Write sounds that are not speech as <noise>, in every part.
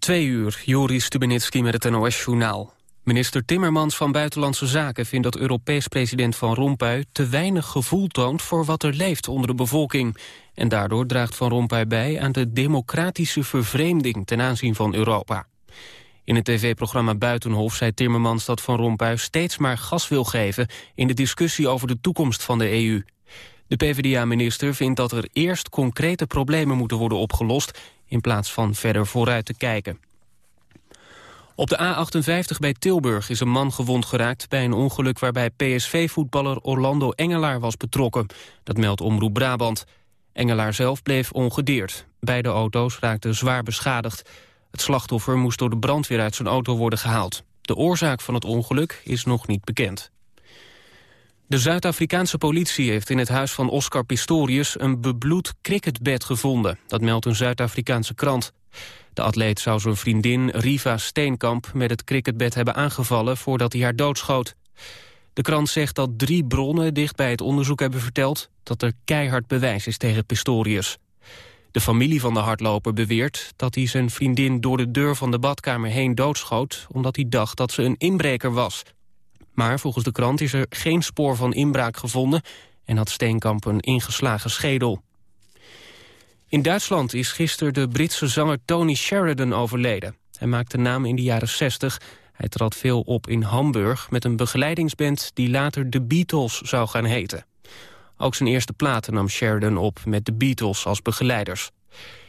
Twee uur, Joris Stubenitski met het NOS-journaal. Minister Timmermans van Buitenlandse Zaken vindt dat Europees president Van Rompuy te weinig gevoel toont voor wat er leeft onder de bevolking. En daardoor draagt Van Rompuy bij aan de democratische vervreemding ten aanzien van Europa. In het tv-programma Buitenhof zei Timmermans dat Van Rompuy steeds maar gas wil geven in de discussie over de toekomst van de EU. De PvdA-minister vindt dat er eerst concrete problemen moeten worden opgelost in plaats van verder vooruit te kijken. Op de A58 bij Tilburg is een man gewond geraakt bij een ongeluk waarbij PSV-voetballer Orlando Engelaar was betrokken. Dat meldt Omroep Brabant. Engelaar zelf bleef ongedeerd. Beide auto's raakten zwaar beschadigd. Het slachtoffer moest door de brandweer uit zijn auto worden gehaald. De oorzaak van het ongeluk is nog niet bekend. De Zuid-Afrikaanse politie heeft in het huis van Oscar Pistorius... een bebloed cricketbed gevonden. Dat meldt een Zuid-Afrikaanse krant. De atleet zou zijn vriendin Riva Steenkamp met het cricketbed hebben aangevallen... voordat hij haar doodschoot. De krant zegt dat drie bronnen dicht bij het onderzoek hebben verteld... dat er keihard bewijs is tegen Pistorius. De familie van de hardloper beweert dat hij zijn vriendin door de deur van de badkamer heen doodschoot... omdat hij dacht dat ze een inbreker was. Maar volgens de krant is er geen spoor van inbraak gevonden... en had Steenkamp een ingeslagen schedel. In Duitsland is gisteren de Britse zanger Tony Sheridan overleden. Hij maakte naam in de jaren 60. Hij trad veel op in Hamburg met een begeleidingsband... die later de Beatles zou gaan heten. Ook zijn eerste platen nam Sheridan op met de Beatles als begeleiders.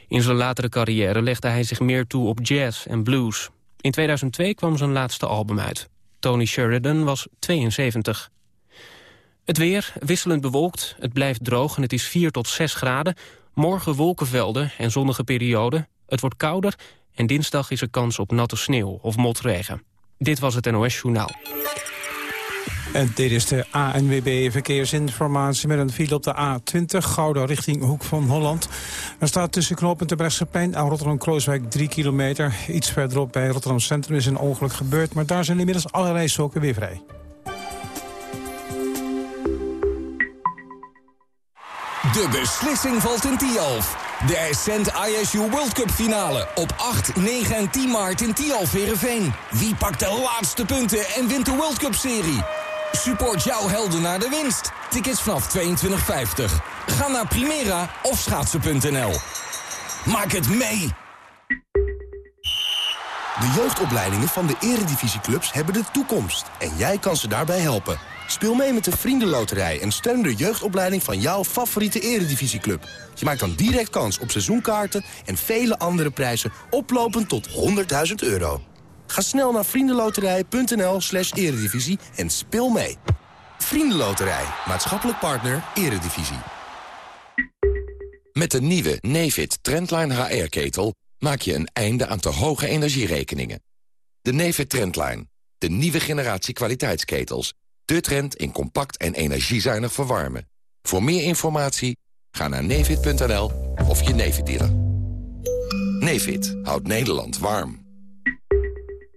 In zijn latere carrière legde hij zich meer toe op jazz en blues. In 2002 kwam zijn laatste album uit. Tony Sheridan was 72. Het weer wisselend bewolkt, het blijft droog en het is 4 tot 6 graden. Morgen wolkenvelden en zonnige perioden. Het wordt kouder en dinsdag is er kans op natte sneeuw of motregen. Dit was het NOS Journaal. En dit is de ANWB Verkeersinformatie met een file op de A20... Gouda richting Hoek van Holland. Er staat tussen knooppunt de Brechtseplein en Rotterdam-Krooswijk 3 kilometer. Iets verderop bij Rotterdam Centrum is een ongeluk gebeurd... maar daar zijn inmiddels allerlei sokken weer vrij. De beslissing valt in Tialf. De Ascent ISU World Cup finale op 8, 9 en 10 maart in Tialf Heerenveen. Wie pakt de laatste punten en wint de World Cup serie? Support jouw helden naar de winst. Tickets vanaf 22,50. Ga naar Primera of schaatsen.nl. Maak het mee! De jeugdopleidingen van de eredivisieclubs hebben de toekomst. En jij kan ze daarbij helpen. Speel mee met de Vriendenloterij en steun de jeugdopleiding van jouw favoriete eredivisieclub. Je maakt dan direct kans op seizoenkaarten en vele andere prijzen oplopend tot 100.000 euro. Ga snel naar vriendenloterij.nl slash eredivisie en speel mee. Vriendenloterij, maatschappelijk partner, eredivisie. Met de nieuwe Nefit Trendline HR-ketel maak je een einde aan te hoge energierekeningen. De Nefit Trendline, de nieuwe generatie kwaliteitsketels. De trend in compact en energiezuinig verwarmen. Voor meer informatie ga naar nefit.nl of je Nefit dealer. Nefit houdt Nederland warm.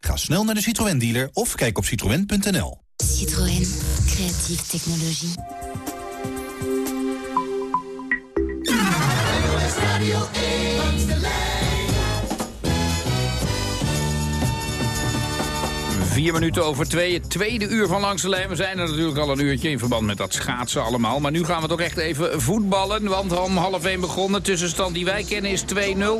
Ga snel naar de Citroën dealer of kijk op citroën.nl. Citroën, creatieve technologie. Vier minuten over twee, het tweede uur van Langs de Lijn. We zijn er natuurlijk al een uurtje in verband met dat schaatsen allemaal. Maar nu gaan we toch echt even voetballen. Want om half één begonnen. Tussenstand die wij kennen is 2-0.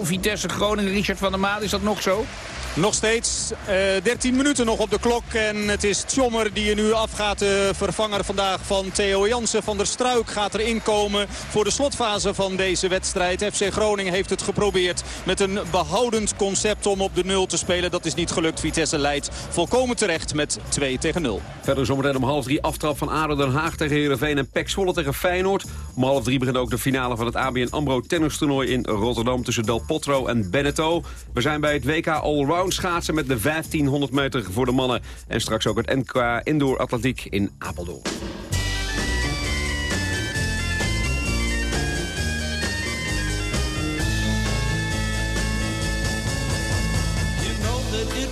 Vitesse Groningen, Richard van der Maat, is dat nog zo? Nog steeds uh, eh, 13 minuten nog op de klok. En het is Tjommer die er nu afgaat. De vervanger vandaag van Theo Jansen. Van der Struik gaat erin komen voor de slotfase van deze wedstrijd. FC Groningen heeft het geprobeerd met een behoudend concept om op de nul te spelen. Dat is niet gelukt. Vitesse leidt volkomen komen terecht met 2 tegen 0. Verder zometeen om half drie aftrap van ADO Den Haag tegen Heerenveen en PEC Zwolle tegen Feyenoord. Om half drie begint ook de finale van het ABN AMRO tennistoernooi in Rotterdam tussen Del Potro en Benetto. We zijn bij het WK Allround schaatsen met de 1500 meter voor de mannen. En straks ook het NK Indoor Atletiek in Apeldoorn.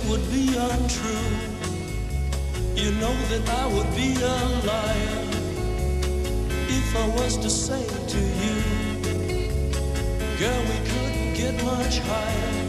would be untrue. You know that I would be a liar if I was to say to you, girl, we couldn't get much higher.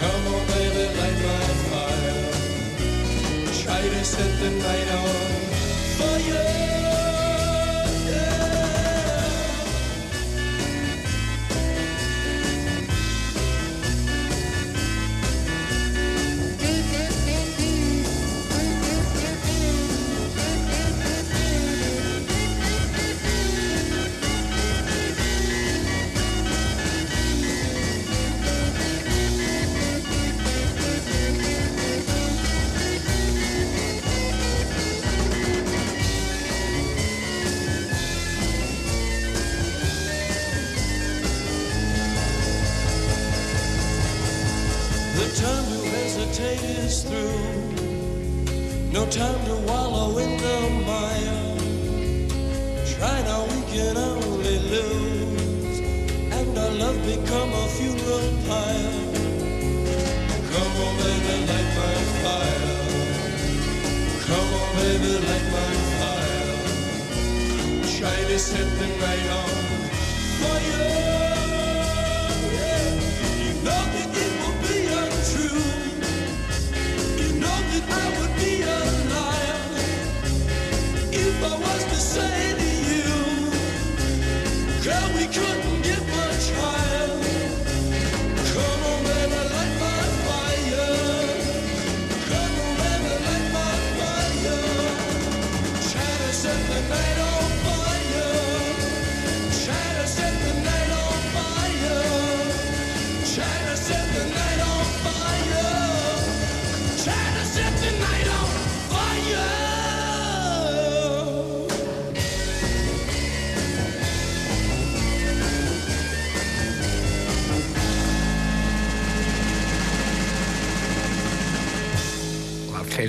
Come on, baby, light my fire. Try to set the night on fire.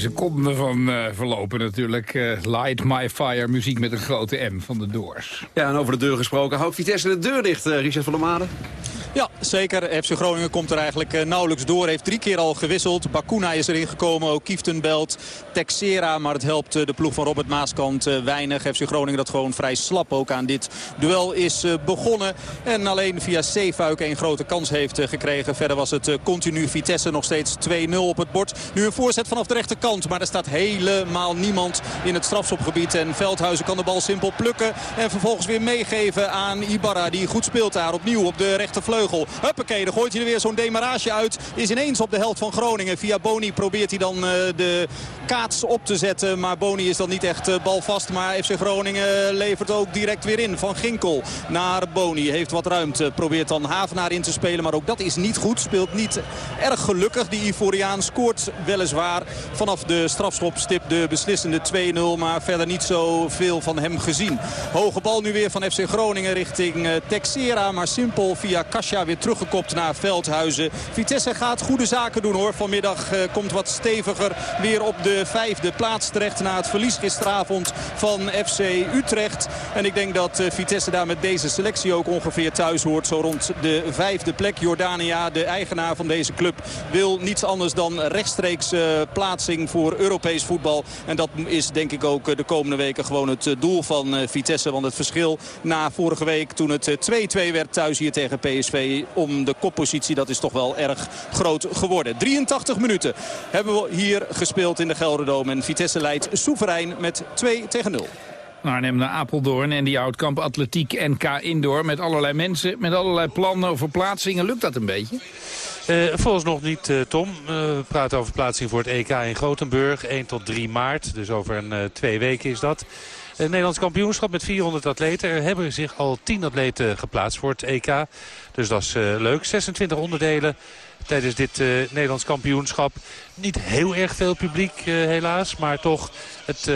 Geen seconde van uh, verlopen natuurlijk. Uh, Light My Fire, muziek met een grote M van de Doors. Ja, en over de deur gesproken. Houdt Vitesse de deur dicht, uh, Richard van der Made? Ja, zeker. FC Groningen komt er eigenlijk eh, nauwelijks door. Heeft drie keer al gewisseld. Bakuna is erin gekomen, ook Kieftenbelt, Texera. Maar het helpt eh, de ploeg van Robert Maaskant eh, weinig. FC Groningen dat gewoon vrij slap ook aan dit duel is begonnen. En alleen via Zeefuik een grote kans heeft gekregen. Verder was het continu Vitesse nog steeds 2-0 op het bord. Nu een voorzet vanaf de rechterkant. Maar er staat helemaal niemand in het strafschopgebied. En Veldhuizen kan de bal simpel plukken. En vervolgens weer meegeven aan Ibarra. Die goed speelt daar opnieuw op de rechtervleugel vleugel. Huppakee, dan gooit hij er weer zo'n demarage uit. Is ineens op de helft van Groningen. Via Boni probeert hij dan uh, de kaats op te zetten. Maar Boni is dan niet echt uh, balvast. Maar FC Groningen levert ook direct weer in. Van Ginkel naar Boni. Heeft wat ruimte. Probeert dan Havenaar in te spelen. Maar ook dat is niet goed. Speelt niet erg gelukkig. Die Ivoriaan scoort weliswaar vanaf de strafschopstip de beslissende 2-0. Maar verder niet zoveel van hem gezien. Hoge bal nu weer van FC Groningen richting Texera. Maar simpel via Kasja ja weer teruggekopt naar Veldhuizen. Vitesse gaat goede zaken doen hoor. Vanmiddag uh, komt wat steviger weer op de vijfde plaats terecht... na het verlies gisteravond van FC Utrecht. En ik denk dat uh, Vitesse daar met deze selectie ook ongeveer thuis hoort. Zo rond de vijfde plek. Jordania, de eigenaar van deze club, wil niets anders dan rechtstreeks uh, plaatsing voor Europees voetbal. En dat is denk ik ook de komende weken gewoon het doel van Vitesse. Want het verschil na vorige week toen het 2-2 werd thuis hier tegen PSV om de koppositie. Dat is toch wel erg groot geworden. 83 minuten hebben we hier gespeeld in de Gelderdoom. En Vitesse leidt soeverein met 2 tegen 0. Arnhem naar Apeldoorn en die Oudkamp Atletiek NK Indoor. Met allerlei mensen, met allerlei plannen over plaatsingen. Lukt dat een beetje? Uh, volgens nog niet, uh, Tom. Uh, we praten over plaatsing voor het EK in Gothenburg. 1 tot 3 maart, dus over een twee weken is dat. Nederlands kampioenschap met 400 atleten. Er hebben zich al 10 atleten geplaatst voor het EK. Dus dat is leuk. 26 onderdelen tijdens dit Nederlands kampioenschap. Niet heel erg veel publiek helaas, maar toch het,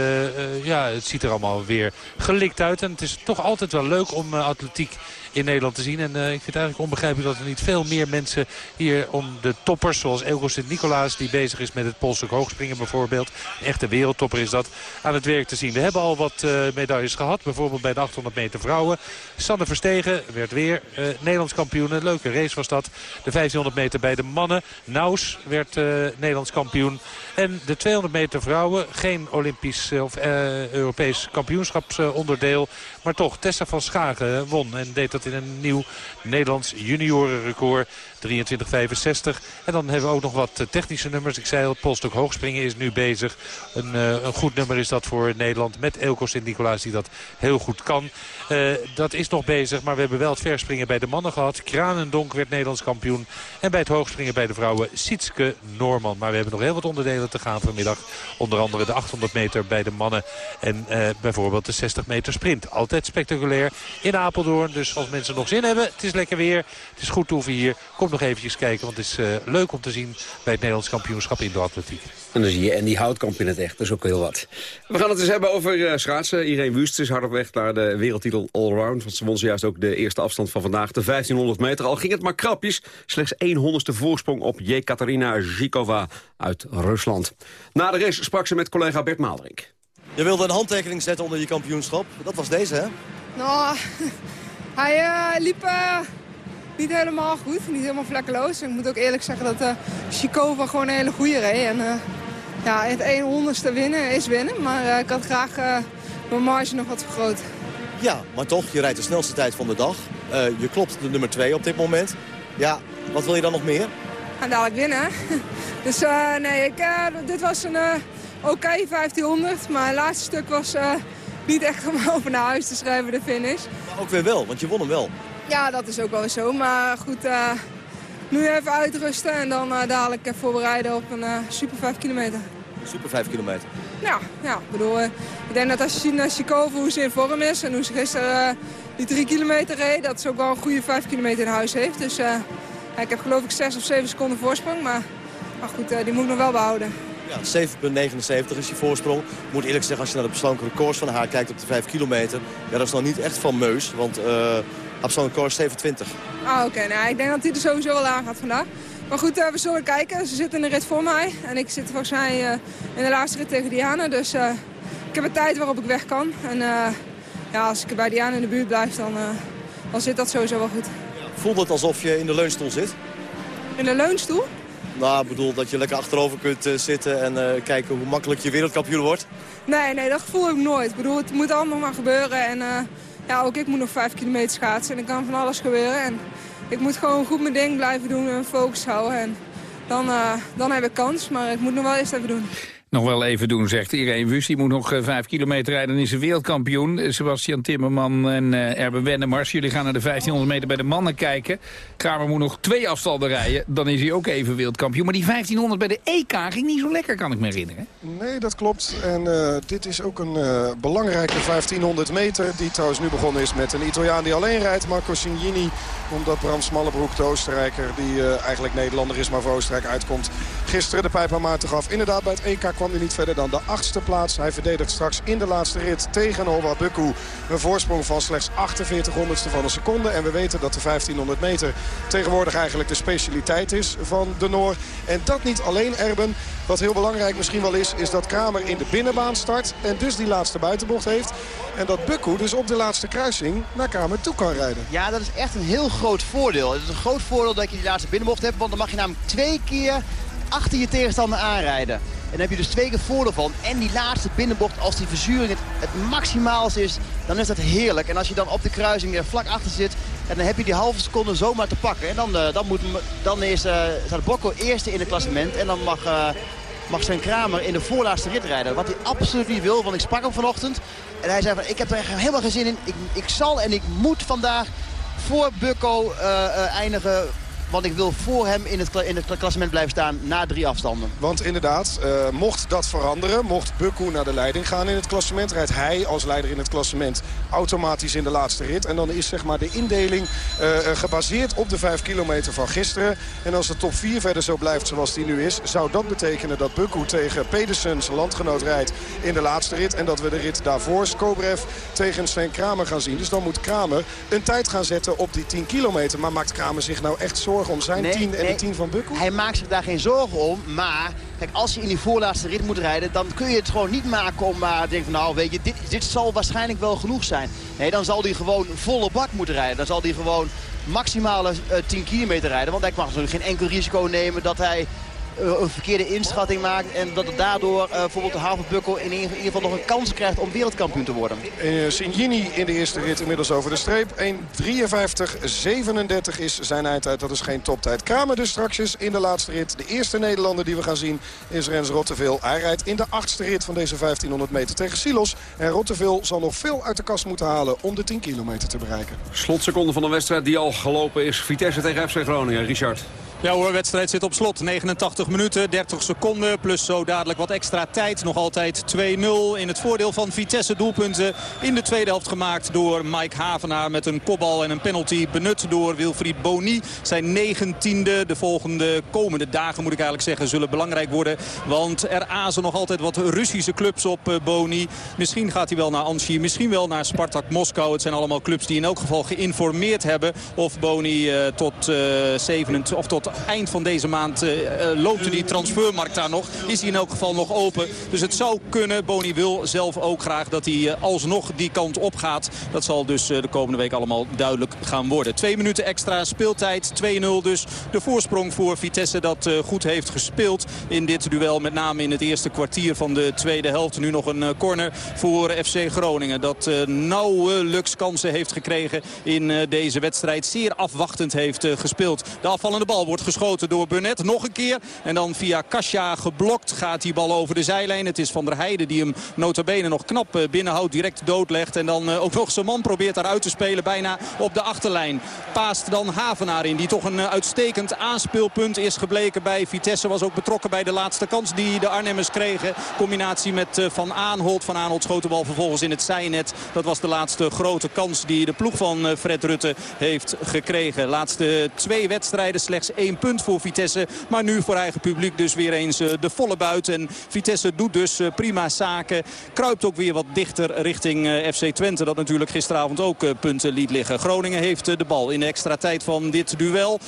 ja, het ziet er allemaal weer gelikt uit. En het is toch altijd wel leuk om atletiek in Nederland te zien. En ik vind het eigenlijk onbegrijpelijk dat er niet veel meer mensen hier om de toppers... zoals Elko Sint-Nicolaas, die bezig is met het polstuk hoogspringen bijvoorbeeld. Een echte wereldtopper is dat aan het werk te zien. We hebben al wat medailles gehad. Bijvoorbeeld bij de 800 meter vrouwen. Sander Verstegen werd weer Nederlands kampioen. Een leuke race was dat. De 1500 meter bij de mannen. Naus werd Nederlands kampioen. En de 200 meter vrouwen, geen Olympisch of Europees kampioenschapsonderdeel. Maar toch, Tessa van Schagen won en deed dat in een nieuw Nederlands juniorenrecord. 23,65. En dan hebben we ook nog wat technische nummers. Ik zei al, het polstuk hoogspringen is nu bezig. Een, uh, een goed nummer is dat voor Nederland met Elko Sint-Nicolaas die dat heel goed kan. Uh, dat is nog bezig, maar we hebben wel het verspringen bij de mannen gehad. Kranendonk werd Nederlands kampioen. En bij het hoogspringen bij de vrouwen Sietske Noorman. Maar we hebben nog heel wat onderdelen te gaan vanmiddag. Onder andere de 800 meter bij de mannen. En uh, bijvoorbeeld de 60 meter sprint. Altijd spectaculair in Apeldoorn. Dus als mensen nog zin hebben, het is lekker weer. Het is goed toeven hier. Kom nog eventjes kijken, want het is uh, leuk om te zien bij het Nederlands kampioenschap in de atletiek. En dan zie je en die Houtkamp in het echt, dat is ook heel wat. We gaan het eens hebben over schaatsen. Irene Wust is hard op weg naar de wereldtitel allround. Want ze won zojuist ook de eerste afstand van vandaag, de 1500 meter. Al ging het maar krapjes, slechts 1 honderdste voorsprong op Jekaterina Zhikova uit Rusland. Na de race sprak ze met collega Bert Maalderink. Je wilde een handtekening zetten onder je kampioenschap. Dat was deze, hè? Nou, <laughs> hij uh, liep uh, niet helemaal goed. Niet helemaal vlekkeloos. Ik moet ook eerlijk zeggen dat uh, gewoon een hele goede reed. En ja, het 1 honderdste winnen is winnen. Maar ik had graag mijn marge nog wat vergroot. Ja, maar toch, je rijdt de snelste tijd van de dag. je klopt de nummer 2 op dit moment. Ja, wat wil je dan nog meer? En dadelijk winnen. <laughs> Dus nee, ik, dit was een oké okay, 1500. Maar het laatste stuk was niet echt om <laughs> over naar huis te schrijven, de finish. Maar ook weer wel, want je won hem wel. Ja, dat is ook wel zo. Maar goed, nu even uitrusten en dan dadelijk voorbereiden op een super 5 kilometer. Super 5 kilometer? Ja, ja ik bedoel, ik denk dat als je ziet naar Chikova hoe ze in vorm is... en hoe ze gisteren die 3 kilometer reed, dat ze ook wel een goede 5 kilometer in huis heeft. Dus ja, ik heb geloof ik 6 of 7 seconden voorsprong, maar, maar goed, die moet ik nog wel behouden. Ja, 7,79 is je voorsprong. Ik moet eerlijk zeggen, als je naar de persoonlijke records van haar kijkt op de 5 kilometer... ja, dat is nog niet echt van meus, want uh, persoonlijke record is 27. Ah, oké. Okay. Nou, ik denk dat hij er sowieso wel aan gaat vandaag. Maar goed, uh, we zullen kijken. Ze zitten in de rit voor mij. En ik zit volgens mij uh, in de laatste rit tegen Diana. Dus ik heb een tijd waarop ik weg kan. En ja, als ik bij Diana in de buurt blijf, dan, dan zit dat sowieso wel goed. Voelt het alsof je in de leunstoel zit? In de leunstoel? Nou, ik bedoel dat je lekker achterover kunt zitten en uh, kijken hoe makkelijk je wereldkampioen wordt. Nee, nee, dat gevoel heb ik nooit. Ik bedoel, het moet allemaal maar gebeuren. En uh, ja, ook ik moet nog vijf kilometer schaatsen en er kan van alles gebeuren. En ik moet gewoon goed mijn ding blijven doen en focus houden. En dan, dan heb ik kans, maar ik moet nog wel eerst even doen nog wel even doen, zegt Irene Wus. Die moet nog uh, vijf kilometer rijden en is een wereldkampioen. Uh, Sebastian Timmerman en uh, Erben Wennemars. Jullie gaan naar de 1500 meter bij de mannen kijken. Kramer moet nog twee afstanden rijden. Dan is hij ook even wereldkampioen. Maar die 1500 bij de EK ging niet zo lekker, kan ik me herinneren. Nee, dat klopt. En dit is ook een belangrijke 1500 meter. Die trouwens nu begonnen is met een Italiaan die alleen rijdt. Marco Signini. Omdat Bram Smallebroek, de Oostenrijker... die eigenlijk Nederlander is, maar voor Oostenrijk uitkomt... gisteren de pijp aan Maarten gaf. Inderdaad, bij het EK kwam kwam niet verder dan de achtste plaats. Hij verdedigt straks in de laatste rit tegen Noah Bukku. Een voorsprong van slechts 48 honderdste van een seconde. En we weten dat de 1500 meter tegenwoordig eigenlijk de specialiteit is van de Noor. En dat niet alleen Erben. Wat heel belangrijk misschien wel is, is dat Kramer in de binnenbaan start. En dus die laatste buitenbocht heeft. En dat Bukku dus op de laatste kruising naar Kramer toe kan rijden. Ja, dat is echt een heel groot voordeel. Het is een groot voordeel dat je die laatste binnenbocht hebt. Want dan mag je namelijk twee keer achter je tegenstander aanrijden. Dan heb je dus twee keer van. En die laatste binnenbocht, als die verzuring het, het is, dan is dat heerlijk. En als je dan op de kruising er vlak achter zit, en dan heb je die halve seconde zomaar te pakken. En dan, uh, dan, moet, dan is, uh, staat eerste in het klassement. En dan mag, uh, mag Sven Kramer in de voorlaatste rit rijden. Wat hij absoluut niet wil, want ik sprak hem vanochtend. En hij zei van, ik heb er helemaal geen zin in. Ik, ik zal en ik moet vandaag voor Bukko eindigen want ik wil voor hem in het, in het klassement blijven staan na drie afstanden. Want inderdaad, uh, mocht dat veranderen, mocht Bukku naar de leiding gaan in het klassement... rijdt hij als leider in het klassement automatisch in de laatste rit. En dan is zeg maar de indeling uh, gebaseerd op de 5 kilometer van gisteren. En als de top 4 verder zo blijft zoals die nu is... zou dat betekenen dat Bukku tegen Pedersen, zijn landgenoot, rijdt in de laatste rit. En dat we de rit daarvoor, Skobrev, tegen Sven Kramer gaan zien. Dus dan moet Kramer een tijd gaan zetten op die 10 kilometer. Maar maakt Kramer zich nou echt zorgen om zijn nee, 10 en nee, de 10 van Bukkel? Hij maakt zich daar geen zorgen om. Maar kijk, als je in die voorlaatste rit moet rijden... dan kun je het gewoon niet maken om maar te denken van... nou, weet je, dit, dit zal waarschijnlijk wel genoeg zijn. Nee, dan zal hij gewoon volle bak moeten rijden. Dan zal hij gewoon maximale uh, 10 kilometer rijden. Want hij mag natuurlijk geen enkel risico nemen dat hij een verkeerde inschatting maakt. En dat het daardoor uh, bijvoorbeeld de Havenbukkel in ieder geval nog een kans krijgt om wereldkampioen te worden. Uh, Signini in de eerste rit inmiddels over de streep. 1.53.37 is zijn eindtijd. Dat is geen toptijd. Kramer dus straks in de laatste rit. De eerste Nederlander die we gaan zien is Rens Rotteveel. Hij rijdt in de achtste rit van deze 1500 meter tegen Silos. En Rotteveel zal nog veel uit de kast moeten halen om de 10 kilometer te bereiken. Slotseconde van de wedstrijd die al gelopen is. Vitesse tegen FC Groningen. Richard. Ja hoor, wedstrijd zit op slot. 89 minuten, 30 seconden. Plus zo dadelijk wat extra tijd. Nog altijd 2-0 in het voordeel van Vitesse. Doelpunten in de tweede helft gemaakt door Mike Havenaar. Met een kopbal en een penalty benut door Wilfried Boni. Zijn negentiende. De volgende komende dagen moet ik eigenlijk zeggen zullen belangrijk worden. Want er azen nog altijd wat Russische clubs op uh, Boni. Misschien gaat hij wel naar Anchi. Misschien wel naar Spartak Moskou. Het zijn allemaal clubs die in elk geval geïnformeerd hebben. Of Boni uh, tot, uh, 27, of tot eind van deze maand uh, loopt die transfermarkt daar nog. Is hij in elk geval nog open. Dus het zou kunnen. Boni wil zelf ook graag dat hij uh, alsnog die kant op gaat. Dat zal dus de komende week allemaal duidelijk gaan worden. Twee minuten extra speeltijd. 2-0 dus. De voorsprong voor Vitesse dat goed heeft gespeeld in dit duel. Met name in het eerste kwartier van de tweede helft. Nu nog een corner voor FC Groningen. Dat nauwelijks kansen heeft gekregen in deze wedstrijd. Zeer afwachtend heeft gespeeld. De afvallende bal wordt geschoten door Burnett. Nog een keer. En dan via Kasia geblokt gaat die bal over de zijlijn. Het is Van der Heijden die hem notabene nog knap binnenhoudt. Direct doodlegt. En dan ook nog zijn man probeert daaruit te spelen. Bijna op de achterlijn. Paast dan Havenaar in. Die toch een uitstekend aanspeelpunt is gebleken bij Vitesse. Was ook betrokken bij de laatste kans die de Arnhemmers kregen. Combinatie met Van Aanholt. Van Aanholt schoot de bal vervolgens in het zijnet. Dat was de laatste grote kans die de ploeg van Fred Rutte heeft gekregen. Laatste twee wedstrijden slechts één punt voor Vitesse. Maar nu voor eigen publiek dus weer eens de volle buit. En Vitesse doet dus prima zaken. Kruipt ook weer wat dichter richting FC Twente. Dat natuurlijk gisteravond ook punten liet liggen. Groningen heeft de bal in de extra tijd van dit duel.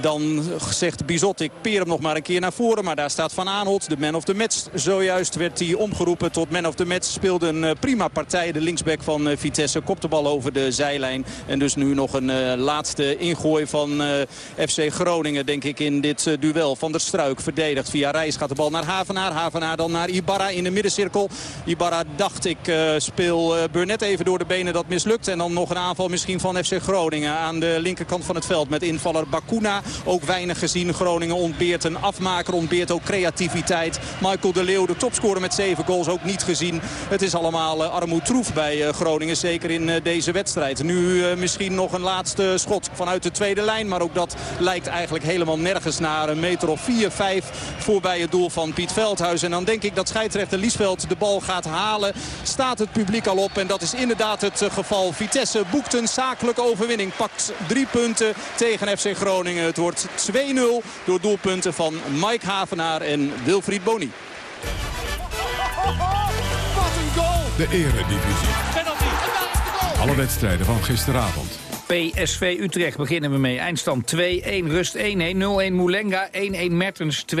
Dan zegt Bizot, ik peer hem nog maar een keer naar voren. Maar daar staat Van Aanholt, de man of the match. Zojuist werd hij omgeroepen tot man of the match. Speelde een prima partij. De linksback van Vitesse kopt de bal over de zijlijn. En dus nu nog een uh, laatste ingooi van FC Groningen, denk ik, in dit duel. Van der Struik verdedigt via Reis. Gaat de bal naar Havenaar. Havenaar dan naar Ibarra in de middencirkel. Ibarra dacht, ik speel Burnett even door de benen. Dat mislukt. En dan nog een aanval misschien van FC Groningen. Aan de linkerkant van het veld met invaller Bakuna. Ook weinig gezien. Groningen ontbeert een afmaker, ontbeert ook creativiteit. Michael de Leeuw, de topscorer met zeven goals, ook niet gezien. Het is allemaal uh, armoedtroef bij uh, Groningen, zeker in uh, deze wedstrijd. Nu misschien nog een laatste schot vanuit de tweede lijn. Maar ook dat lijkt eigenlijk helemaal nergens naar. Een meter of 4, 5 voorbij het doel van Piet Veldhuis. En dan denk ik dat scheidsrechter Liesveld de bal gaat halen. Staat het publiek al op en dat is inderdaad het geval. Vitesse boekt een zakelijke overwinning. Pakt drie punten tegen FC Groningen. Het wordt 2-0 door doelpunten van Mike Havenaar en Wilfried Boni. Wat een goal! De eredivisie. Penalty. Alle wedstrijden van gisteravond. PSV Utrecht beginnen we mee. Eindstand 2-1, rust 1-1, 0-1 Moulenga, 1-1 Mertens, 2-1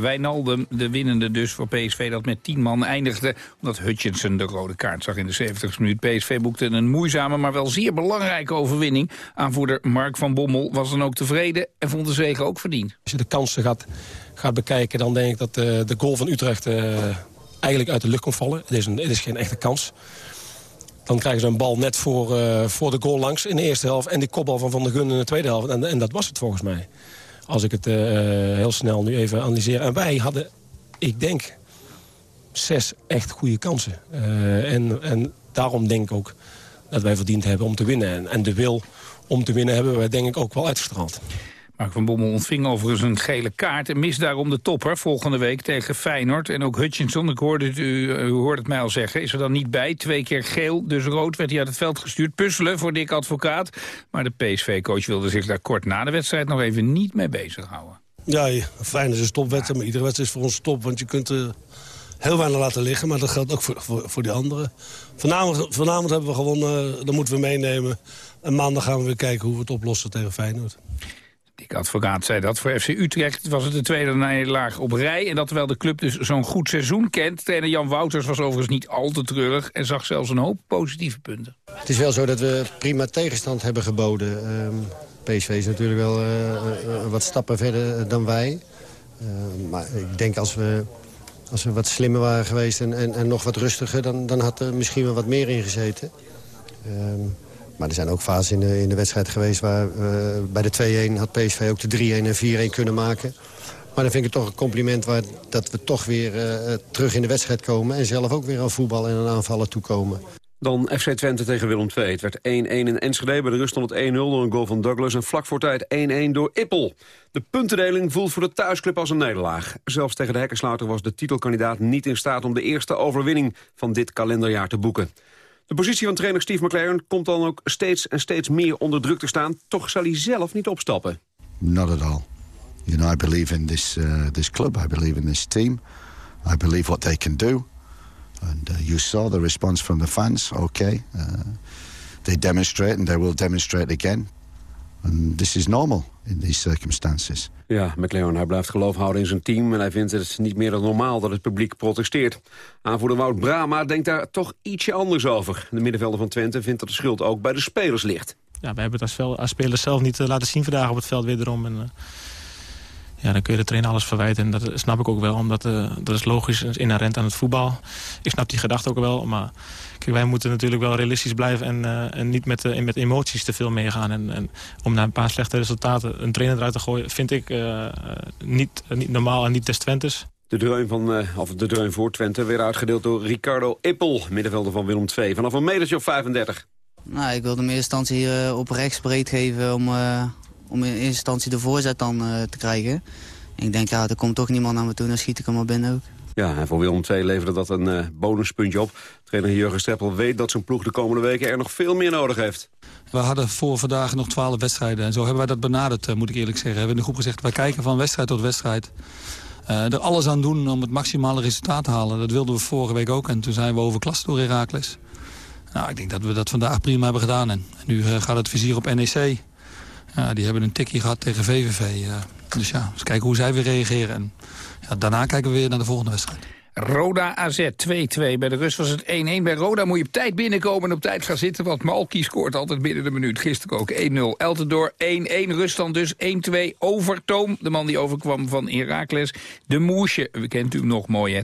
Wijnaldum. De winnende dus voor PSV dat met 10 man eindigde... omdat Hutchinson de rode kaart zag in de 70ste minuut. PSV boekte een moeizame, maar wel zeer belangrijke overwinning. Aanvoerder Mark van Bommel was dan ook tevreden en vond de zege ook verdiend. Als je de kansen gaat gaat bekijken... dan denk ik dat de, de goal van Utrecht eigenlijk uit de lucht komt vallen. Het is, een, het is geen echte kans. Dan krijgen ze een bal net voor, voor de goal langs in de eerste helft... en die kopbal van Van der Gun in de tweede helft. En, en dat was het volgens mij. Als ik het heel snel nu even analyseer. En wij hadden, ik denk, zes echt goede kansen. en, en daarom denk ik ook dat wij verdiend hebben om te winnen. En, en de wil om te winnen hebben wij denk ik ook wel uitgestraald. Mark van Bommel ontving overigens een gele kaart... en mist daarom de topper volgende week tegen Feyenoord. En ook Hutchinson, ik hoorde u, u hoorde het mij al zeggen, is er dan niet bij. Twee keer geel, dus rood werd hij uit het veld gestuurd. Puzzelen voor Dick Advocaat. Maar de PSV-coach wilde zich daar kort na de wedstrijd nog even niet mee bezighouden. Ja, fijn is een stopwedstrijd, maar iedere wedstrijd is voor ons stop. Want je kunt uh, heel weinig laten liggen, maar dat geldt ook voor, voor, die anderen. Vanavond, vanavond hebben we gewonnen, uh, dat moeten we meenemen. En maandag gaan we weer kijken hoe we het oplossen tegen Feyenoord. Dick Advocaat zei dat. Voor FC Utrecht was het de tweede nederlaag op rij. En dat terwijl de club dus zo'n goed seizoen kent. Trainer Jan Wouters was overigens niet al te treurig... en zag zelfs een hoop positieve punten. Het is wel zo dat we prima tegenstand hebben geboden. Um, PSV is natuurlijk wel uh, uh, wat stappen verder dan wij. Uh, maar ik denk als we, als we wat slimmer waren geweest en, en, en nog wat rustiger... dan, dan had er misschien wel wat meer in gezeten. Um, maar er zijn ook fases in de, in de wedstrijd geweest... waar uh, bij de 2-1 had PSV ook de 3-1 en 4-1 kunnen maken. Maar dan vind ik het toch een compliment waar, dat we toch weer uh, terug in de wedstrijd komen... en zelf ook weer aan voetbal en aan aanvallen toekomen. Dan FC Twente tegen Willem II. Het werd 1-1 in Enschede. Bij de rust stond het 1-0 door een goal van Douglas. En vlak voor tijd 1-1 door Ippel. De puntendeling voelt voor de thuisclub als een nederlaag. Zelfs tegen de hekkersluiter was de titelkandidaat niet in staat... om de eerste overwinning van dit kalenderjaar te boeken. De positie van trainer Steve McLaren komt dan ook steeds en steeds meer onder druk te staan. Toch zal hij zelf niet opstappen. Not at all. You know, I believe in this, uh, this club. I believe in this team. I believe what they can do. And uh, you saw the response from the fans. Okay. Uh, they demonstrate and they will demonstrate again. And this is normal in these circumstances. Ja, McLeon hij blijft geloof houden in zijn team... en hij vindt het niet meer dan normaal dat het publiek protesteert. Aanvoerder Wout Brama denkt daar toch ietsje anders over. De middenvelder van Twente vindt dat de schuld ook bij de spelers ligt. Ja, we hebben het als, als spelers zelf niet uh, laten zien vandaag op het veld wederom. En, uh, ja, dan kun je de trainer alles verwijten. En dat snap ik ook wel, omdat uh, dat is logisch inherent aan het voetbal. Ik snap die gedachte ook wel, maar kijk, wij moeten natuurlijk wel realistisch blijven... en, uh, en niet met, uh, met emoties te veel meegaan. En, en om na een paar slechte resultaten een trainer eruit te gooien... vind ik niet, niet normaal en niet des Twentes. De dreun, van, of de dreun voor Twente weer uitgedeeld door Ricardo Ippel, middenvelder van Willem II. Vanaf een metertje op 35. Nou, ik wilde in eerste instantie op rechts breed geven om, om in eerste instantie de voorzet dan uh, te krijgen. ik denk, ja, er komt toch niemand naar me toe, dan schiet ik hem maar binnen ook. Ja, en voor Willem II leverde dat een uh, bonuspuntje op. Trainer Jurgen Streppel weet dat zijn ploeg de komende weken er nog veel meer nodig heeft. We hadden voor vandaag nog twaalf wedstrijden. En zo hebben wij dat benaderd, uh, moet ik eerlijk zeggen. We hebben in de groep gezegd, wij kijken van wedstrijd tot wedstrijd. Uh, er alles aan doen om het maximale resultaat te halen. Dat wilden we vorige week ook. En toen zijn we overklast door Heracles. Nou, ik denk dat we dat vandaag prima hebben gedaan. En nu gaat het vizier op NEC. Ja, die hebben een tikje gehad tegen VVV. Uh, dus ja, eens kijken hoe zij weer reageren. En ja, daarna kijken we weer naar de volgende wedstrijd. Roda AZ 2-2. Bij de rust was het 1-1. Bij Roda moet je op tijd binnenkomen en op tijd gaan zitten. Want Malky scoort altijd binnen de minuut. Gisteren ook 1-0. Eltendoor 1-1. Ruststand dus 1-2. Overtoom, de man die overkwam van Heracles. De Moesje, we kennen natuurlijk nog mooi hè.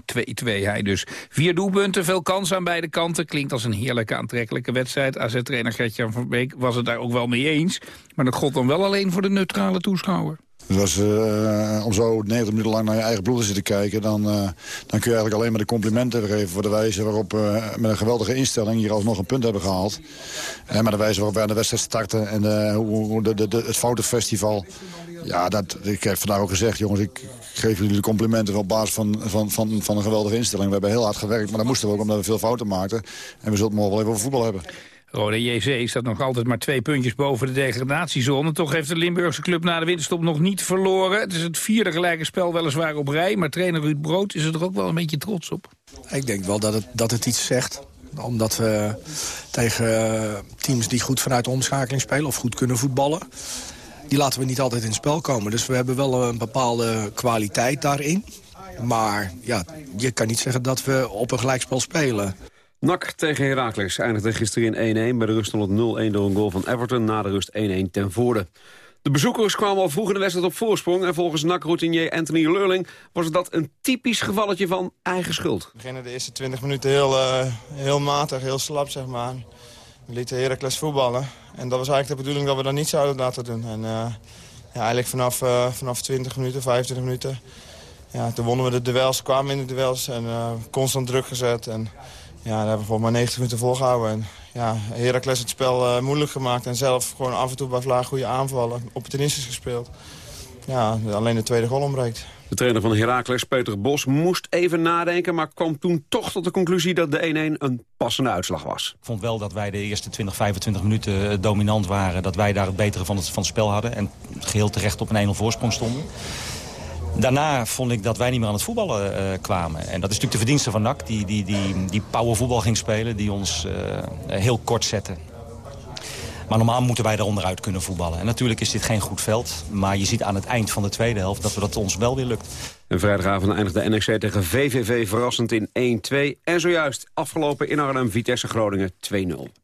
2-2 hij dus. Vier doelpunten, veel kans aan beide kanten. Klinkt als een heerlijke aantrekkelijke wedstrijd. AZ-trainer Gertjan van Beek was het daar ook wel mee eens. Maar dat god dan wel alleen voor de neutrale toeschouwer. Het was, uh, om zo 90 minuten lang naar je eigen bloed te zitten kijken... Dan, uh, dan kun je eigenlijk alleen maar de complimenten geven... voor de wijze waarop uh, met een geweldige instelling hier alsnog een punt hebben gehaald. En met de wijze waarop wij aan de wedstrijd starten... en hoe, de, de, het foutenfestival... Ja, dat, ik heb vandaag ook gezegd, jongens, ik geef jullie de complimenten op basis van, van, van, van een geweldige instelling. We hebben heel hard gewerkt, maar dat moesten we ook omdat we veel fouten maakten. En we zullen morgen wel even over voetbal hebben. Rode JC staat nog altijd maar twee puntjes boven de degradatiezone. Toch heeft de Limburgse club na de winterstop nog niet verloren. Het is het vierde gelijke spel weliswaar op rij. Maar trainer Ruud Brood is er ook wel een beetje trots op. Ik denk wel dat het, dat het iets zegt omdat we tegen teams die goed vanuit de omschakeling spelen... of goed kunnen voetballen, die laten we niet altijd in het spel komen. Dus we hebben wel een bepaalde kwaliteit daarin. Maar ja, je kan niet zeggen dat we op een gelijkspel spelen. NAC tegen Heracles eindigde gisteren in 1-1. Bij de rust stond het 0-1 door een goal van Everton. Na de rust 1-1 ten voorde. De bezoekers kwamen al vroeg in de wedstrijd op voorsprong... en volgens NAC-routinier Anthony Lurling was dat een typisch gevalletje van eigen schuld. We beginnen de eerste 20 minuten heel, uh, heel matig, heel slap, zeg maar. We lieten Heracles voetballen. En dat was eigenlijk de bedoeling dat we dat niet zouden laten doen. En uh, ja, eigenlijk vanaf, uh, vanaf 20 minuten, 25 minuten... Ja, toen wonnen we de duels, kwamen in de duels en constant druk gezet. En ja, daar hebben we maar 90 minuten volgehouden. En ja, Heracles het spel uh, moeilijk gemaakt. En zelf gewoon af en toe bij Vlaag goede aanvallen. Opportunistisch gespeeld. Ja, alleen de tweede goal ontbreekt. De trainer van Heracles, Peter Bos, moest even nadenken... maar kwam toen toch tot de conclusie dat de 1-1 een passende uitslag was. Ik vond wel dat wij de eerste 20, 25 minuten eh, dominant waren. Dat wij daar het betere van het, van het spel hadden. En geheel terecht op een 1-0 voorsprong stonden. Daarna vond ik dat wij niet meer aan het voetballen uh, kwamen. En dat is natuurlijk de verdienste van NAC, die, die, die, die powervoetbal ging spelen... die ons uh, heel kort zette. Maar normaal moeten wij er onderuit kunnen voetballen. En natuurlijk is dit geen goed veld. Maar je ziet aan het eind van de tweede helft dat we dat ons wel weer lukt. En vrijdagavond eindigde NEC tegen VVV verrassend in 1-2. En zojuist afgelopen in Arnhem Vitesse Groningen 2-0.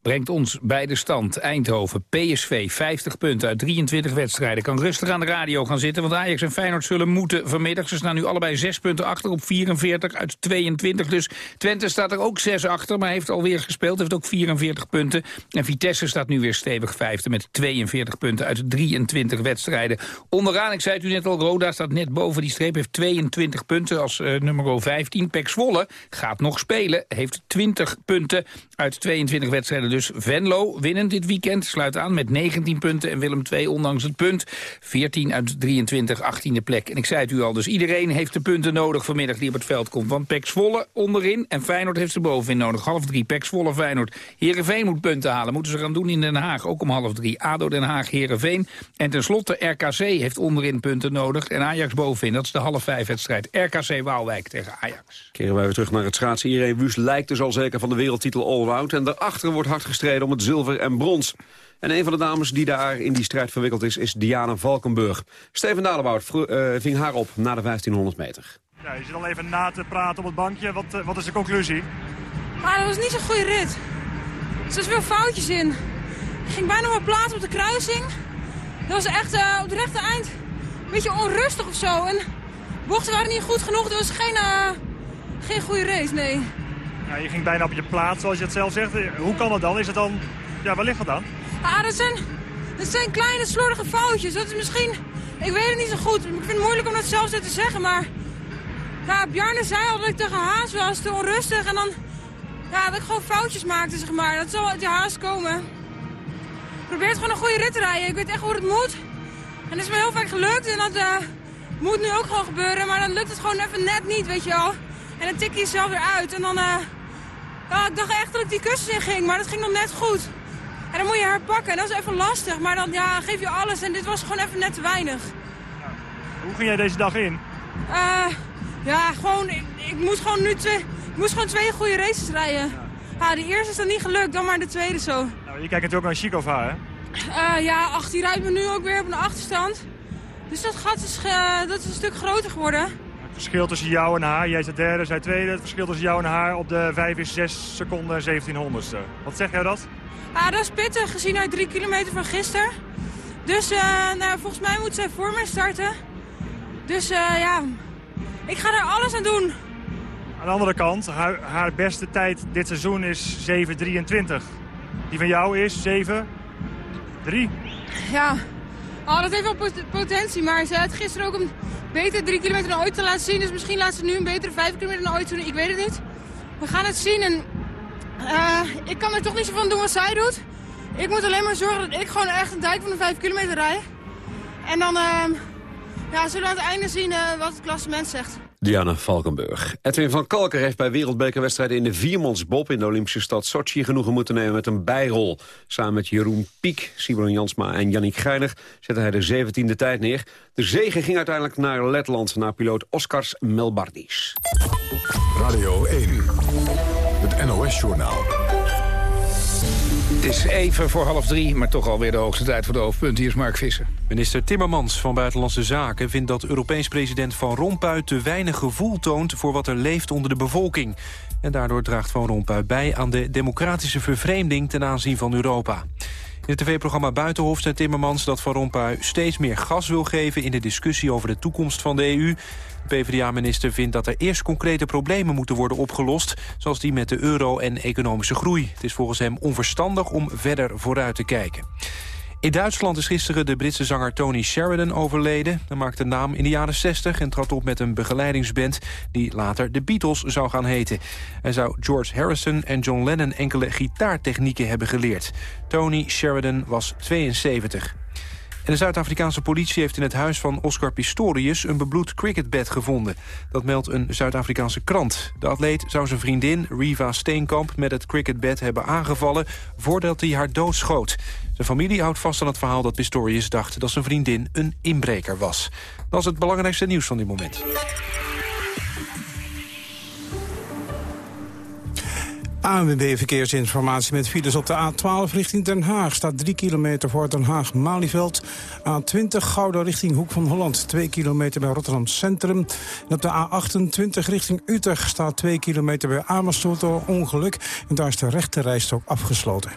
Brengt ons bij de stand. Eindhoven, PSV, 50 punten uit 23 wedstrijden. Kan rustig aan de radio gaan zitten, want Ajax en Feyenoord zullen moeten vanmiddag. Ze staan nu allebei 6 punten achter op 44 uit 22. Dus Twente staat er ook 6 achter, maar heeft alweer gespeeld. Heeft ook 44 punten. En Vitesse staat nu weer stevig vijfde met 42 punten uit 23 wedstrijden. Onderaan, ik zei het u net al, Roda staat net boven die streep, heeft 22 punten als uh, nummer 15. Pek Zwolle gaat nog spelen, heeft 20 punten uit 22 wedstrijden. Dus Venlo winnend dit weekend, sluit aan met 19 punten. En Willem II ondanks het punt, 14 uit 23, 18e plek. En ik zei het u al, dus iedereen heeft de punten nodig vanmiddag die op het veld komt. Want Pek Zwolle onderin en Feyenoord heeft ze bovenin nodig. Half drie, Pek Zwolle, Feyenoord. Heerenveen moet punten halen, moeten ze gaan doen in Den Haag. Ook om half drie, ADO Den Haag, Heerenveen. En tenslotte RKC heeft onderin punten nodig. En Ajax bovenin, dat is de half vijf wedstrijd. RKC Waalwijk tegen Ajax. Keren wij weer terug naar het schaatsen. Irene Wust lijkt dus al zeker van de wereldtitel allround. En daarachter wordt hard gestreden om het zilver en brons. En een van de dames die daar in die strijd verwikkeld is, is Diana Valkenburg. Steven Dalebout uh, ving haar op na de 1500 meter. Ja, je zit al even na te praten op het bankje. Wat, uh, wat is de conclusie? Ah, dat was niet zo'n goede rit. Er zaten veel foutjes in. Ik ging bijna maar plaatsen op de kruising. Dat was echt uh, op het rechte eind een beetje onrustig of zo. En bochten waren niet goed genoeg. Dat was geen, uh, geen goede race, nee. Ja, je ging bijna op je plaats, zoals je het zelf zegt. Hoe kan dat dan? Is het dan... Ja, waar ligt dat dan? Ah, dat zijn, dat zijn kleine slordige foutjes. Dat is misschien... Ik weet het niet zo goed. Ik vind het moeilijk om dat zelf te zeggen, maar... Ja, Bjarne zei al dat ik tegen Haas was, te onrustig. En dan... Ja, dat ik gewoon foutjes maakte, zeg maar. Dat zal uit die Haas komen. Probeer gewoon een goede rit te rijden. Ik weet echt hoe het moet. En dat is me heel vaak gelukt. En dat uh, moet nu ook gewoon gebeuren. Maar dan lukt het gewoon even net niet, weet je wel. En dan tik je jezelf weer uit. En dan... Uh, ja, ik dacht echt dat ik die kussens in ging, maar dat ging nog net goed. En dan moet je herpakken. En dat is even lastig. Maar dan ja, geef je alles. En dit was gewoon even net te weinig. Hoe ging jij deze dag in? Uh, ja, gewoon... Ik, ik, moest gewoon nu twee... Ik moest gewoon twee goede races rijden. Ja. ja, de eerste is dan niet gelukt, dan maar de tweede zo. Nou, je kijkt natuurlijk naar Chicova, hè? Uh, ja, ach, die rijdt me nu ook weer op een achterstand. Dus dat gat is, uh, dat is een stuk groter geworden. Verschil tussen jou en haar, jij zit derde, zij tweede. Het verschil tussen jou en haar op de 5 is 6 seconden 1700ste. Wat zeg jij dat? Ah, dat is pittig, gezien uit 3 kilometer van gisteren. Dus uh, nou, volgens mij moet zij voor mij starten. Dus ja, ik ga er alles aan doen. Aan de andere kant, haar, haar beste tijd dit seizoen is 7.23. Die van jou is 7... 3. Ja, oh, dat heeft wel pot potentie, maar ze had gisteren ook een beter 3 kilometer dan ooit te laten zien. Dus misschien laat ze nu een betere 5 kilometer dan ooit doen. Ik weet het niet. We gaan het zien en uh, ik kan er toch niet zo van doen wat zij doet. Ik moet alleen maar zorgen dat ik gewoon echt een dijk van de 5 kilometer rijd. En dan uh, ja, zullen we aan het einde zien uh, wat het klassement zegt. Diana Valkenburg. Edwin van Kalker heeft bij wereldbekerwedstrijden in de viermansbob in de Olympische stad Sochi genoegen moeten nemen met een bijrol. Samen met Jeroen Piek, Simon Jansma en Yannick Geinig zette hij de zeventiende tijd neer. De zege ging uiteindelijk naar Letland, naar piloot Oskars Melbardis. Radio 1, het NOS-journaal. Het is even voor half drie, maar toch alweer de hoogste tijd voor de hoofdpunt. Hier is Mark Visser. Minister Timmermans van Buitenlandse Zaken vindt dat Europees president Van Rompuy te weinig gevoel toont voor wat er leeft onder de bevolking. En daardoor draagt Van Rompuy bij aan de democratische vervreemding ten aanzien van Europa. In het tv-programma Buitenhof zei Timmermans dat Van Rompuy steeds meer gas wil geven... in de discussie over de toekomst van de EU. PvdA-minister vindt dat er eerst concrete problemen moeten worden opgelost... zoals die met de euro en economische groei. Het is volgens hem onverstandig om verder vooruit te kijken. In Duitsland is gisteren de Britse zanger Tony Sheridan overleden. Hij maakte naam in de jaren 60 en trad op met een begeleidingsband... die later de Beatles zou gaan heten. Hij zou George Harrison en John Lennon enkele gitaartechnieken hebben geleerd. Tony Sheridan was 72. En de Zuid-Afrikaanse politie heeft in het huis van Oscar Pistorius... een bebloed cricketbed gevonden. Dat meldt een Zuid-Afrikaanse krant. De atleet zou zijn vriendin Riva Steenkamp met het cricketbed hebben aangevallen... voordat hij haar doodschoot. Zijn familie houdt vast aan het verhaal dat Pistorius dacht... dat zijn vriendin een inbreker was. Dat is het belangrijkste nieuws van dit moment. ANWB Verkeersinformatie met files op de A12 richting Den Haag. Staat 3 kilometer voor Den Haag-Malieveld. A20 Gouda richting Hoek van Holland. 2 kilometer bij Rotterdam Centrum. En op de A28 richting Utrecht staat 2 kilometer bij Amersfoort door ongeluk. En daar is de rechte rijstok afgesloten.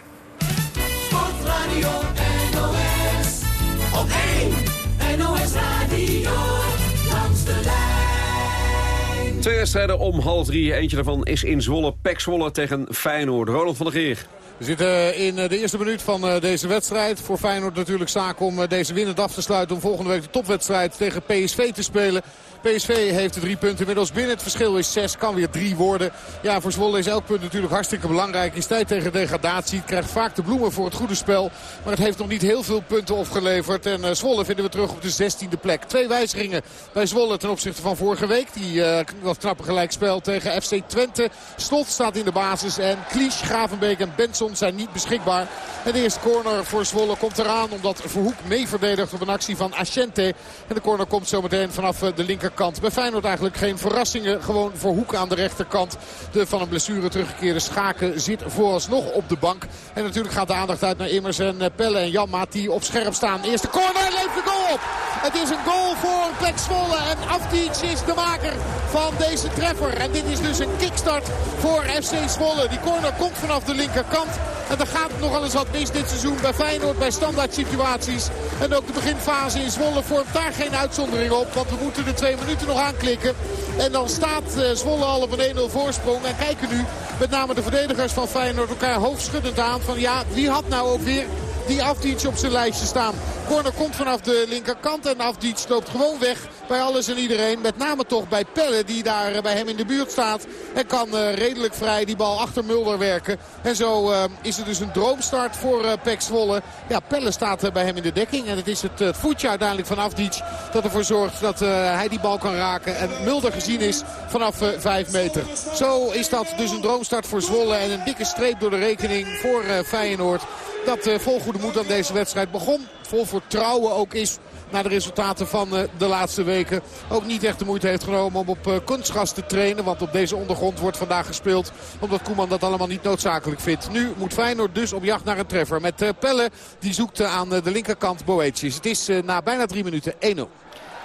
Twee wedstrijden om half drie. Eentje daarvan is in Zwolle. Pek Zwolle tegen Feyenoord. Ronald van der Geer. We zitten in de eerste minuut van eh, deze wedstrijd. Voor Feyenoord natuurlijk zaak om eh, deze winnend af te sluiten. Om volgende week de topwedstrijd tegen PSV te spelen. PSV heeft de drie punten inmiddels binnen. Het verschil is zes, kan weer drie worden. Ja, voor Zwolle is elk punt natuurlijk hartstikke belangrijk. In strijd tegen degradatie. Het krijgt vaak de bloemen voor het goede spel. Maar het heeft nog niet heel veel punten opgeleverd. En uh, Zwolle vinden we terug op de 16e plek. Twee wijzigingen bij Zwolle ten opzichte van vorige week. Die uh, wat knappe gelijkspel tegen FC Twente. Slot staat in de basis. En Klies, Gravenbeek en Benson zijn niet beschikbaar. En eerste corner voor Zwolle komt eraan. Omdat Verhoek mee verdedigt op een actie van Ascente. En de corner komt zometeen vanaf de linkerkant rechterkant. Bij Feyenoord eigenlijk geen verrassingen. Gewoon voor Hoek aan de rechterkant. De van een blessure teruggekeerde Schaken zit vooralsnog op de bank. En natuurlijk gaat de aandacht uit naar Immers en eh, Pelle en Janmaat die op scherp staan. Eerste corner leeft de goal op. Het is een goal voor Plek Zwolle. En Afdic is de maker van deze treffer. En dit is dus een kickstart voor FC Zwolle. Die corner komt vanaf de linkerkant. En er gaat nogal eens wat mis dit seizoen bij Feyenoord bij standaard situaties. En ook de beginfase in Zwolle vormt daar geen uitzondering op. Want we moeten de twee minuten nog aanklikken. En dan staat uh, Zwolle al op een 1-0 voorsprong. En kijken nu met name de verdedigers van Feyenoord elkaar hoofdschuddend aan. Van ja, wie had nou ook weer die Afdic op zijn lijstje staan. Corner komt vanaf de linkerkant en Afdic loopt gewoon weg bij alles en iedereen. Met name toch bij Pelle die daar bij hem in de buurt staat. En kan uh, redelijk vrij die bal achter Mulder werken. En zo uh, is het dus een droomstart voor uh, Zwolle. Ja, Pelle staat bij hem in de dekking. En het is het, het voetje uiteindelijk van Afdic dat ervoor zorgt dat hij die bal kan raken. En Mulder gezien is vanaf 5 meter. Zo is dat dus een droomstart voor Zwolle. En een dikke streep door de rekening voor Feyenoord. Dat vol goede moed aan deze wedstrijd begon. Vol vertrouwen ook is naar de resultaten van de laatste weken. Ook niet echt de moeite heeft genomen om op kunstgas te trainen. Want op deze ondergrond wordt vandaag gespeeld. Omdat Koeman dat allemaal niet noodzakelijk vindt. Nu moet Feyenoord dus op jacht naar een treffer. Met Pelle die zoekt aan de linkerkant Boetjes. Het is na bijna drie minuten 1-0.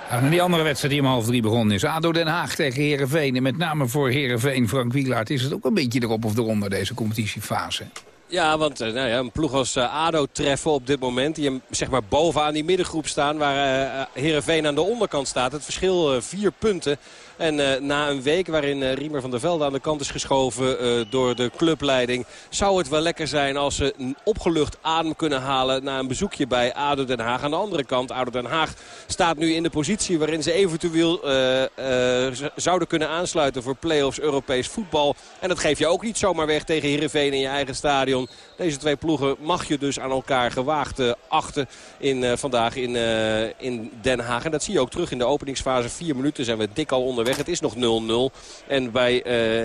En die andere wedstrijd die om half drie begonnen is. ADO Den Haag tegen Herenveen. En met name voor Herenveen, Frank Wielaert, is het ook een beetje erop of eronder deze competitiefase. Ja, want nou ja, een ploeg als uh, ADO treffen op dit moment. Die zeg maar bovenaan die middengroep staan waar uh, Heerenveen aan de onderkant staat. Het verschil vier punten. En uh, na een week waarin uh, Riemer van der Velde aan de kant is geschoven uh, door de clubleiding... zou het wel lekker zijn als ze een opgelucht adem kunnen halen... na een bezoekje bij ADO Den Haag. Aan de andere kant, ADO Den Haag staat nu in de positie... waarin ze eventueel zouden kunnen aansluiten voor play-offs Europees voetbal. En dat geef je ook niet zomaar weg tegen Heerenveen in je eigen stadion. Deze twee ploegen mag je dus aan elkaar gewaagd achten in, vandaag in, in Den Haag. En dat zie je ook terug in de openingsfase. Vier minuten zijn we dik al onderweg. Het is nog 0-0. En bij uh,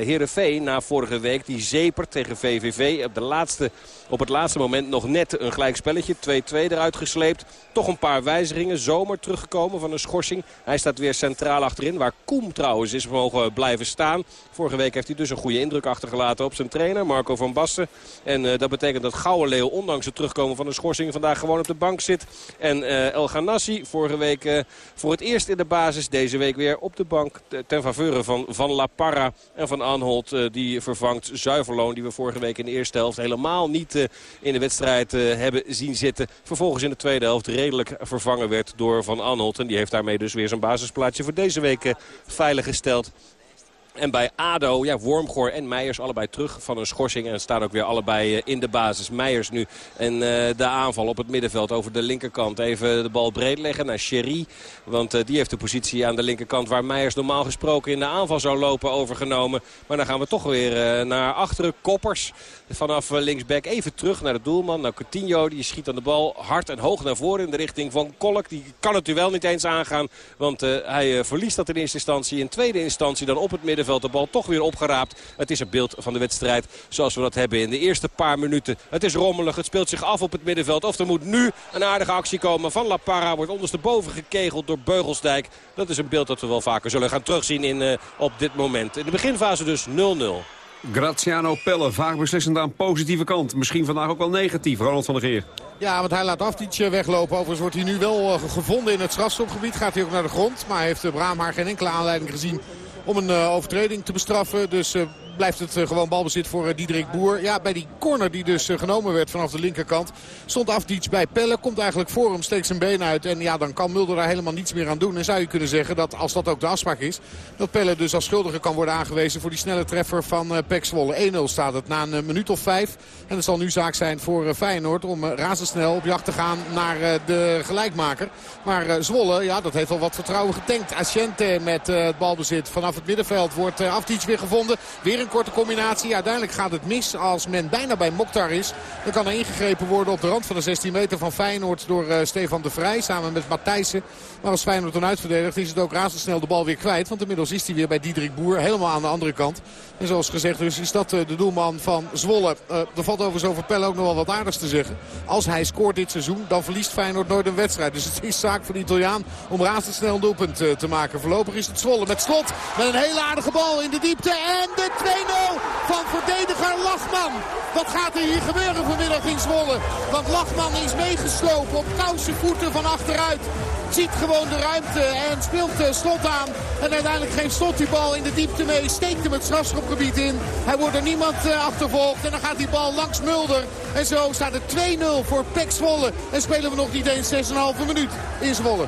Heerenveen na vorige week die zepert tegen VVV op, de laatste, op het laatste moment nog net een gelijk spelletje. 2-2 eruit gesleept. Toch een paar wijzigingen. Zomer teruggekomen van een schorsing. Hij staat weer centraal achterin. Waar Koem trouwens is mogen blijven staan. Vorige week heeft hij dus een goede indruk achtergelaten op zijn trainer Marco van Basten. En eh, dat betekent dat Gouwe Leeuw, ondanks het terugkomen van de schorsing... vandaag gewoon op de bank zit. En uh, El Ghanassi, vorige week voor het eerst in de basis. Deze week weer op de bank ten faveur van Van La Parra en van Anholt. die vervangt Zuiverloon, die we vorige week in de eerste helft... helemaal niet in de wedstrijd hebben zien zitten. Vervolgens in de tweede helft redelijk vervangen werd door Van Anholt. En die heeft daarmee dus weer zijn basisplaatsje voor deze week veilig gesteld. En bij ADO, ja, Wormgoor en Meijers allebei terug van een schorsing. En staan ook weer allebei in de basis. Meijers nu en uh, de aanval op het middenveld over de linkerkant. Even de bal breed leggen naar Sherry. Want uh, die heeft de positie aan de linkerkant waar Meijers normaal gesproken in de aanval zou lopen overgenomen. Maar dan gaan we toch weer naar achteren. Koppers vanaf linksback even terug naar de doelman. Naar Coutinho, die schiet aan de bal hard en hoog naar voren in de richting van Kolk. Die kan het duel niet eens aangaan. Want hij verliest dat in eerste instantie. In tweede instantie dan op het midden middenveld de bal toch weer opgeraapt. Het is een beeld van de wedstrijd zoals we dat hebben in de eerste paar minuten. Het is rommelig, het speelt zich af op het middenveld. Of er moet nu een aardige actie komen van La Parra. Wordt ondersteboven gekegeld door Beugelsdijk. Dat is een beeld dat we wel vaker zullen gaan terugzien in, uh, op dit moment. In de beginfase dus 0-0. Graziano Pelle, vaak beslissend aan positieve kant. Misschien vandaag ook wel negatief, Ronald van der Geer. Ja, want hij laat Afdic weglopen. Overigens wordt hij nu wel gevonden in het strafstopgebied. Gaat hij ook naar de grond. Maar heeft Braamhaar geen enkele aanleiding gezien om een uh, overtreding te bestraffen. Dus uh, blijft het uh, gewoon balbezit voor uh, Diederik Boer. Ja, bij die corner die dus uh, genomen werd vanaf de linkerkant... stond Afdic bij Pelle. Komt eigenlijk voor hem, steekt zijn been uit. En ja, dan kan Mulder daar helemaal niets meer aan doen. En zou je kunnen zeggen dat, als dat ook de afspraak is... dat Pelle dus als schuldige kan worden aangewezen voor die snelle treffer van Pek Zwolle. 1-0 staat het na een minuut of vijf. En het zal nu zaak zijn voor Feyenoord om razendsnel op jacht te gaan naar de gelijkmaker. Maar Zwolle, ja, dat heeft al wat vertrouwen getankt. Asciente met het balbezit vanaf het middenveld wordt Afdic weer gevonden. Weer korte combinatie. Uiteindelijk gaat het mis als men bijna bij Mokhtar is. Dan kan er ingegrepen worden op de rand van de 16 meter van Feyenoord door uh, Stefan de Vrij. Samen met Matthijssen. Maar als Feyenoord dan uitverdedigt is het ook razendsnel de bal weer kwijt. Want inmiddels is hij weer bij Diederik Boer. Helemaal aan de andere kant. En zoals gezegd dus is dat uh, de doelman van Zwolle. Uh, er valt overigens over Pelle ook nog wel wat aardigs te zeggen. Als hij scoort dit seizoen dan verliest Feyenoord nooit een wedstrijd. Dus het is zaak voor de Italiaan om razendsnel een doelpunt te maken. Voorlopig is het Zwolle met slot. Met een hele aardige bal in de diepte. En de 2-0 van verdediger Lachman. Wat gaat er hier gebeuren vanmiddag in Zwolle? Want Lachman is meegeslopen op kouse voeten van achteruit. Ziet gewoon de ruimte en speelt uh, slot aan. En uiteindelijk geeft slot die bal in de diepte mee. Steekt hem het strafschopgebied in. Hij wordt er niemand uh, achtervolgd. En dan gaat die bal langs Mulder. En zo staat het 2-0 voor Pek Zwolle. En spelen we nog niet eens 6,5 minuut in Zwolle.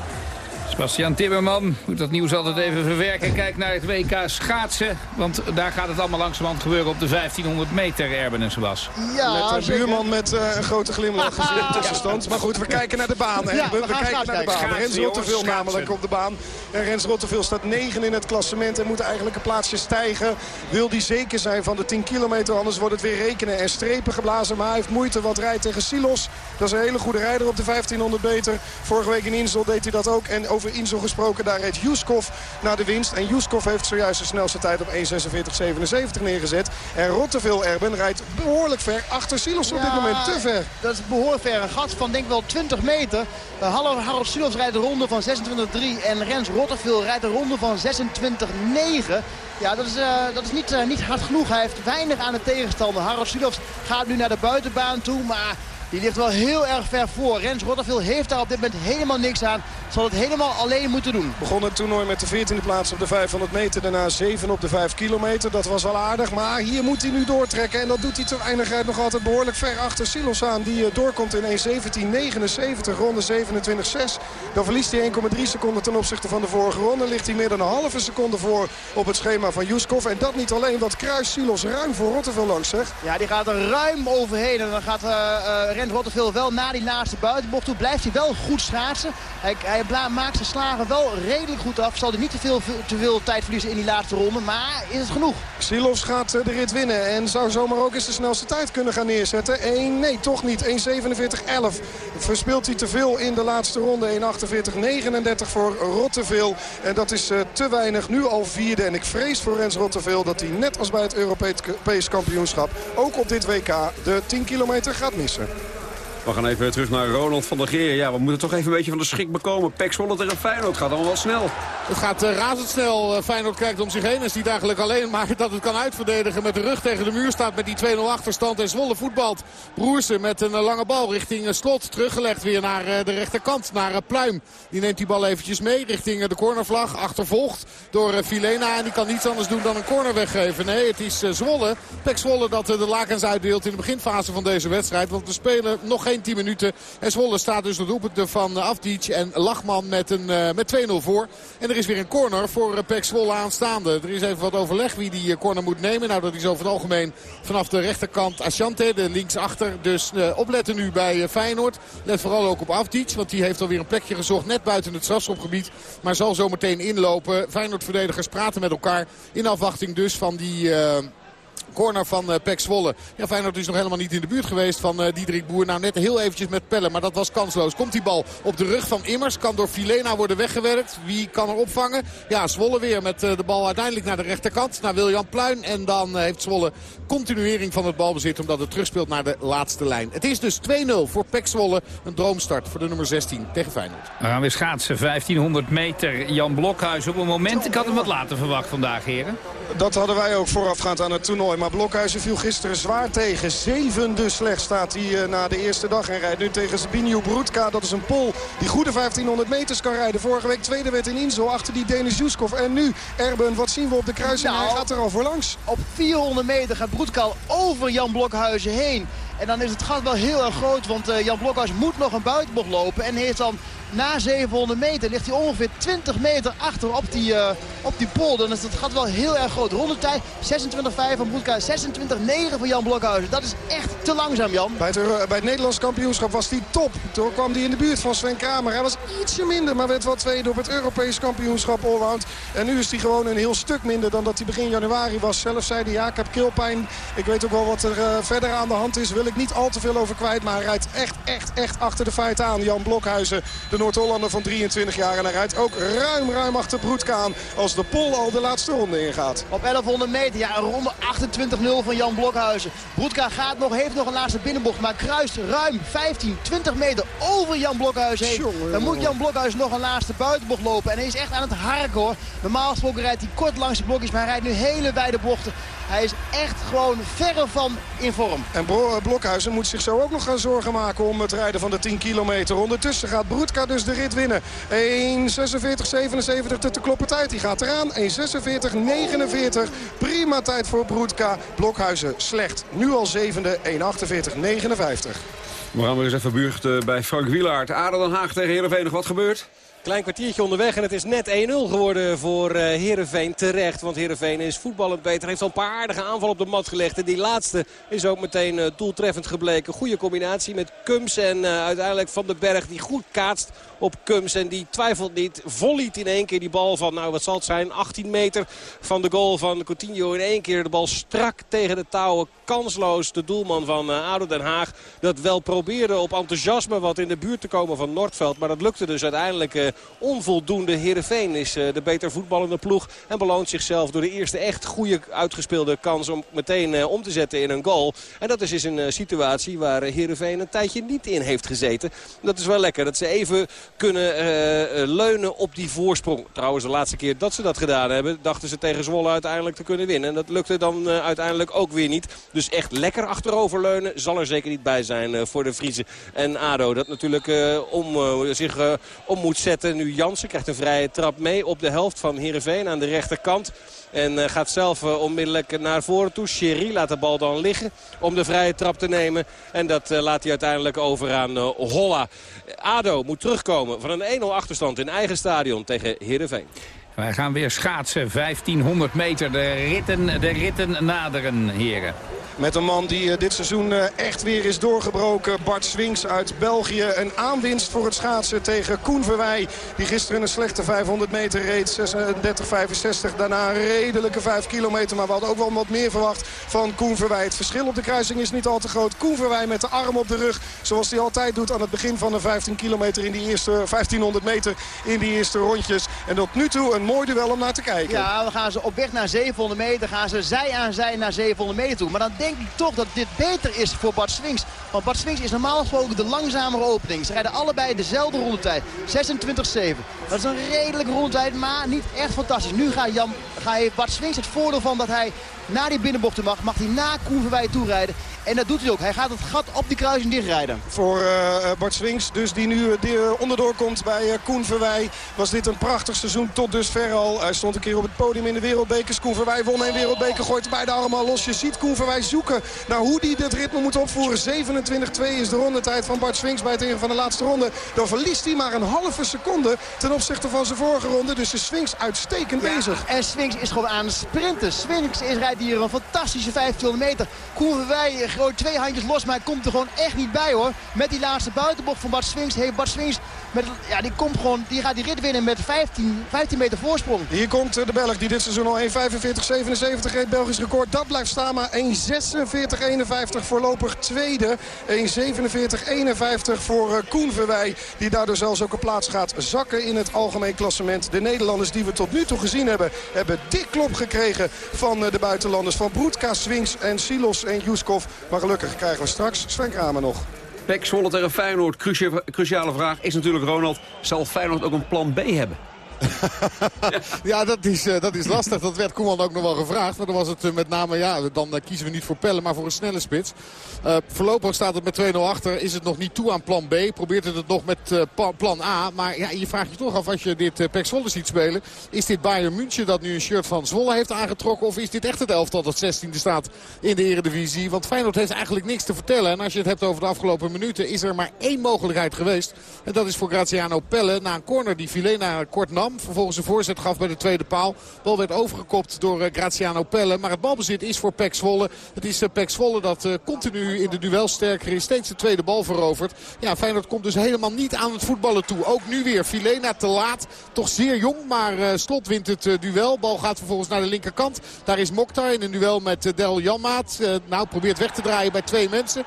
Sebastian Timmerman moet dat nieuws altijd even verwerken. Kijk naar het WK schaatsen. Want daar gaat het allemaal langzamerhand gebeuren op de 1500 meter, Erben en Sebas. Ja, met een buurman met uh, een grote glimlach gezien <laughs> tussenstand. Maar goed, we kijken naar de baan. Hè. Ja, we, we, we kijken naar de baan. Schaatsen, Rens Rotteveel namelijk op de baan. En Rens Rotteveel staat 9 in het klassement en moet eigenlijk een plaatsje stijgen. Wil die zeker zijn van de 10 kilometer, anders wordt het weer rekenen en strepen geblazen. Maar hij heeft moeite wat rijdt tegen Silos. Dat is een hele goede rijder op de 1500 meter. Vorige week in Insel deed hij dat ook. En over Insel gesproken, daar reed Juskov naar de winst. En Juskov heeft zojuist de snelste tijd op 1.46.77 neergezet. En Rotteveel Erben rijdt behoorlijk ver achter Silos op ja, dit moment. Te ver. Dat is behoorlijk ver. Een gat van denk ik wel 20 meter. Uh, Harold, Harold Silos rijdt een ronde van 26.3. En Rens Rotteveel rijdt een ronde van 26.9. Ja, dat is, uh, dat is niet, uh, niet hard genoeg. Hij heeft weinig aan de tegenstander. Harold Silos gaat nu naar de buitenbaan toe. Maar die ligt wel heel erg ver voor. Rens Rotterdam heeft daar op dit moment helemaal niks aan. Zal het helemaal alleen moeten doen. Begon het toernooi met de 14e plaats op de 500 meter. Daarna 7 op de 5 kilometer. Dat was wel aardig. Maar hier moet hij nu doortrekken. En dat doet hij ter eindigheid nog altijd behoorlijk ver achter Silos aan. Die doorkomt in 1.17.79. Ronde 27.6. Dan verliest hij 1,3 seconden ten opzichte van de vorige ronde. Ligt hij meer dan een halve seconde voor op het schema van Juskov. En dat niet alleen. Want kruist Silos ruim voor Rotterdam langs zeg. Ja, die gaat er ruim overheen. En dan gaat... Uh, uh, Rens Rotterdam wel na die laatste buitenbocht toe. Blijft hij wel goed schaatsen. Hij, hij maakt zijn slagen wel redelijk goed af. Zal hij niet te veel, te veel tijd verliezen in die laatste ronde. Maar is het genoeg? Silos gaat de rit winnen. En zou zomaar ook eens de snelste tijd kunnen gaan neerzetten. 1, nee, toch niet. 1.47.11. Verspeelt hij te veel in de laatste ronde. 1.48.39 voor Rotteveel. En dat is uh, te weinig. Nu al vierde. En ik vrees voor Rens Rotteveel dat hij net als bij het Europees kampioenschap... ook op dit WK de 10 kilometer gaat missen. We gaan even terug naar Ronald van der Geer. Ja, we moeten toch even een beetje van de schrik bekomen. Pek Zwolle tegen Feyenoord gaat allemaal wel snel. Het gaat uh, razendsnel. Uh, Feyenoord kijkt om zich heen en ziet eigenlijk alleen maar <laughs> dat het kan uitverdedigen. Met de rug tegen de muur staat met die 2-0 achterstand. En Zwolle voetbalt. Broersen met een uh, lange bal richting Slot. Teruggelegd weer naar de rechterkant. Naar Pluim. Die neemt die bal eventjes mee richting de cornervlag. Achtervolgd door Filena. En die kan niets anders doen dan een corner weggeven. Nee, het is Zwolle. Pek Zwolle dat de lakens uitdeelt in de beginfase van deze wedstrijd. Want we spelen nog geen 10 minuten. En Zwolle staat dus doelpunt van Afdic en Lachman met, een, met 2-0 voor. En er is weer een corner voor Pek Zwolle aanstaande. Er is even wat overleg wie die corner moet nemen. Nou, dat is over het algemeen vanaf de rechterkant Asante, de linksachter. Dus opletten nu bij Feyenoord. Let vooral ook op Afdic, want die heeft alweer een plekje gezocht net buiten het strafschopgebied. Maar zal zo meteen inlopen. Feyenoord-verdedigers praten met elkaar in afwachting dus van die... corner van uh, Pek Zwolle. Ja, Feyenoord is nog helemaal niet in de buurt geweest van uh, Diederik Boer. Nou, net heel eventjes met pellen, maar dat was kansloos. Komt die bal op de rug van Immers. Kan door Filena worden weggewerkt. Wie kan er opvangen? Ja, Zwolle weer met uh, de bal uiteindelijk naar de rechterkant. Naar Wiljan Pluin. En dan heeft Zwolle continuering van het balbezit. Omdat het terugspeelt naar de laatste lijn. Het is dus 2-0 voor Pek Zwolle. Een droomstart voor de nummer 16 tegen Feyenoord. We gaan weer schaatsen. 1500 meter. Jan Blokhuis op een moment. Ik had hem wat later verwacht vandaag, heren. Dat hadden wij ook voorafgaand aan het toernooi. Maar Blokhuizen viel gisteren zwaar tegen. Zevende slecht staat hij uh, na de eerste dag. En rijdt nu tegen Zbigniew Broedka. Dat is een Pol die goede 1500 meters kan rijden. Vorige week tweede werd in Insel achter die Denis Juskov. En nu Erben, wat zien we op de kruising? Nou, hij gaat er al voor langs. Op 400 meter gaat Broedka al over Jan Blokhuizen heen. En dan is het gat wel heel erg groot, want uh, Jan Blokhuis moet nog een buitenbocht lopen. En heeft dan na 700 meter ligt hij ongeveer 20 meter achter op die, uh, op die pol. Dan is het gat wel heel erg groot. Rondetijd 26,5 van Broedka, 26,9 van Jan Blokhuizen. Dat is echt te langzaam, Jan. Bij het, uh, bij het Nederlands kampioenschap was hij top. Toen kwam hij in de buurt van Sven Kramer. Hij was ietsje minder, maar werd wel tweede op het Europees kampioenschap allround. En nu is hij gewoon een heel stuk minder dan dat hij begin januari was. Zelf zei hij, ja, ik heb keelpijn. Ik weet ook wel wat er uh, verder aan de hand is. Wil ik niet al te veel over kwijt. Maar hij rijdt echt, echt, echt achter de feiten aan. Jan Blokhuizen, Noord-Hollander van 23 jaar. En hij rijdt ook ruim, ruim achter Broedka aan als de Pol al de laatste ronde ingaat. Op 1100 meter, ja, een ronde 28-0 van Jan Blokhuizen. Broedka gaat nog, heeft nog een laatste binnenbocht, maar kruist ruim 15, 20 meter over Jan Blokhuizen heen. Jongen, Dan moet. Jan Blokhuizen nog een laatste buitenbocht lopen. En hij is echt aan het harken hoor. Normaal gesproken rijdt hij kort langs de blokjes, maar hij rijdt nu hele wijde bochten. Hij is echt gewoon verre van in vorm. En Bro- Blokhuizen moet zich zo ook nog gaan zorgen maken om het rijden van de 10 kilometer. Ondertussen gaat Broedka dus de rit winnen. 1.46.77 te kloppen tijd. Die gaat eraan. 1.46.49. Prima tijd voor Broedka. Blokhuizen slecht. Nu al zevende. 1.48.59. We gaan weer eens even buurt bij Frank Wielaert. Aden Den Haag tegen Heerenveen. Nog wat gebeurt? Klein kwartiertje onderweg en het is net 1-0 geworden voor uh, Heerenveen. Terecht, want Heerenveen is voetballend beter. Heeft al een paar aardige aanvallen op de mat gelegd. En die laatste is ook meteen uh, doeltreffend gebleken. Goede combinatie met Kums en uh, uiteindelijk Van den Berg die goed kaatst op Kums. En die twijfelt niet, volliet in één keer die bal van, nou wat zal het zijn, 18 meter van de goal van Coutinho. In één keer de bal strak tegen de touwen. Kansloos de doelman van uh, ADO Den Haag. Dat wel probeerde op enthousiasme wat in de buurt te komen van Noordveld. Maar dat lukte dus uiteindelijk uh, onvoldoende. Heerenveen is uh, de beter voetballende ploeg. En beloont zichzelf door de eerste echt goede uitgespeelde kans om meteen om te zetten in een goal. En dat is dus een situatie waar Heerenveen een tijdje niet in heeft gezeten. Dat is wel lekker. Dat ze even kunnen leunen op die voorsprong. Trouwens de laatste keer dat ze dat gedaan hebben dachten ze tegen Zwolle uiteindelijk te kunnen winnen. En dat lukte dan uiteindelijk ook weer niet. Dus echt lekker achteroverleunen zal er zeker niet bij zijn voor de Friese en ADO. Dat natuurlijk om zich om moet zetten. Nu Jansen krijgt een vrije trap mee op de helft van Heerenveen aan de rechterkant. En uh, gaat zelf uh, onmiddellijk naar voren toe. Sherry laat de bal dan liggen om de vrije trap te nemen. En dat uh, laat hij uiteindelijk over aan Holla. ADO moet terugkomen van een 1-0 achterstand in eigen stadion tegen Heerenveen. Wij gaan weer schaatsen. 1500 meter. De ritten, de ritten naderen, heren. Met een man die uh, dit seizoen uh, echt weer is doorgebroken. Bart Swings uit België. Een aanwinst voor het schaatsen tegen Koen Verwij. Die gisteren een slechte 500 meter reed. 36,65. Daarna een redelijke 5 kilometer. Maar we hadden ook wel wat meer verwacht van Koen Verwij. Het verschil op de kruising is niet al te groot. Koen Verwij met de arm op de rug. Zoals hij altijd doet aan het begin van de 15 kilometer in die eerste 1500 meter in die eerste rondjes. En tot nu toe een mooi duel om naar te kijken. Ja, dan gaan ze op weg naar 700 meter. Gaan ze zij aan zij naar 700 meter toe. Maar dan denk ik toch dat dit beter is voor Bart Swings. Want Bart Swings is normaal gesproken de langzamere opening. Ze rijden allebei dezelfde rondetijd. 26-7. Dat is een redelijke rondetijd, maar niet echt fantastisch. Nu gaat, Jan, gaat Bart Swings het voordeel van dat hij naar die binnenbochten mag. Mag hij na Koen Verwij toerijden. En dat doet hij ook. Hij gaat het gat op die kruising dichtrijden. Voor uh, Bart Swings, dus die nu uh, onderdoor komt bij uh, Koen Verwij. Was dit een prachtig seizoen tot dusver al. Hij stond een keer op het podium in de wereldbekers. Koen Verwij won een wereldbeker, gooit beide allemaal los. Je ziet Koen Verwij zoeken naar hoe hij dit ritme moet opvoeren. 27-2 is de rondetijd van Bart Swings bij het ingaan van de laatste ronde. Dan verliest hij maar een halve seconde ten opzichte van zijn vorige ronde. Dus de Swings uitstekend ja, bezig. En Swings is gewoon aan het sprinten. Swings is, rijdt hier een fantastische 1500 meter. Koen Verwij twee handjes los, maar hij komt er gewoon echt niet bij hoor. Met die laatste buitenbocht van Bart Swings heeft Bart Swings... Met, ja, die, komt gewoon, die gaat die rit winnen met 15, 15 meter voorsprong. Hier komt de Belg die dit seizoen al 1.45.77 reed. Belgisch record. Dat blijft staan maar 1.46.51 voorlopig tweede. 1.47.51 voor Koen Verwij. Die daardoor zelfs ook een plaats gaat zakken in het algemeen klassement. De Nederlanders die we tot nu toe gezien hebben... hebben dik klop gekregen van de buitenlanders. Van Broedka, Swings en Silos en Juskov. Maar gelukkig krijgen we straks Sven Kramer nog. Pek Zwolle tegen Feyenoord. Cruciale vraag is natuurlijk, Ronald, zal Feyenoord ook een plan B hebben? <laughs> ja, dat is, uh, dat is lastig. Dat werd Koeman ook nog wel gevraagd. Maar dan was het uh, met name, ja, dan uh, kiezen we niet voor Pellen, maar voor een snelle spits. voorlopig staat het met 2-0 achter. Is het nog niet toe aan plan B. Probeert het het nog met plan A. Maar ja, je vraagt je toch af als je dit uh, Zwolle ziet spelen. Is dit Bayern München dat nu een shirt van Zwolle heeft aangetrokken? Of is dit echt het elftal dat 16e staat in de Eredivisie? Want Feyenoord heeft eigenlijk niks te vertellen. En als je het hebt over de afgelopen minuten is er maar één mogelijkheid geweest. En dat is voor Graziano Pelle na een corner die Filena kort nam. Vervolgens een voorzet gaf bij de tweede paal. Bal werd overgekopt door uh, Graziano Pelle. Maar het balbezit is voor Pek Zwolle. Het is uh, Pek Zwolle dat uh, continu in de duel sterker is. Steeds de tweede bal verovert. Ja, Feyenoord komt dus helemaal niet aan het voetballen toe. Ook nu weer Filena te laat. Toch zeer jong, maar Slot wint het duel. Bal gaat vervolgens naar de linkerkant. Daar is Mokhtar in een duel met Del Janmaat. nou, probeert weg te draaien bij twee mensen.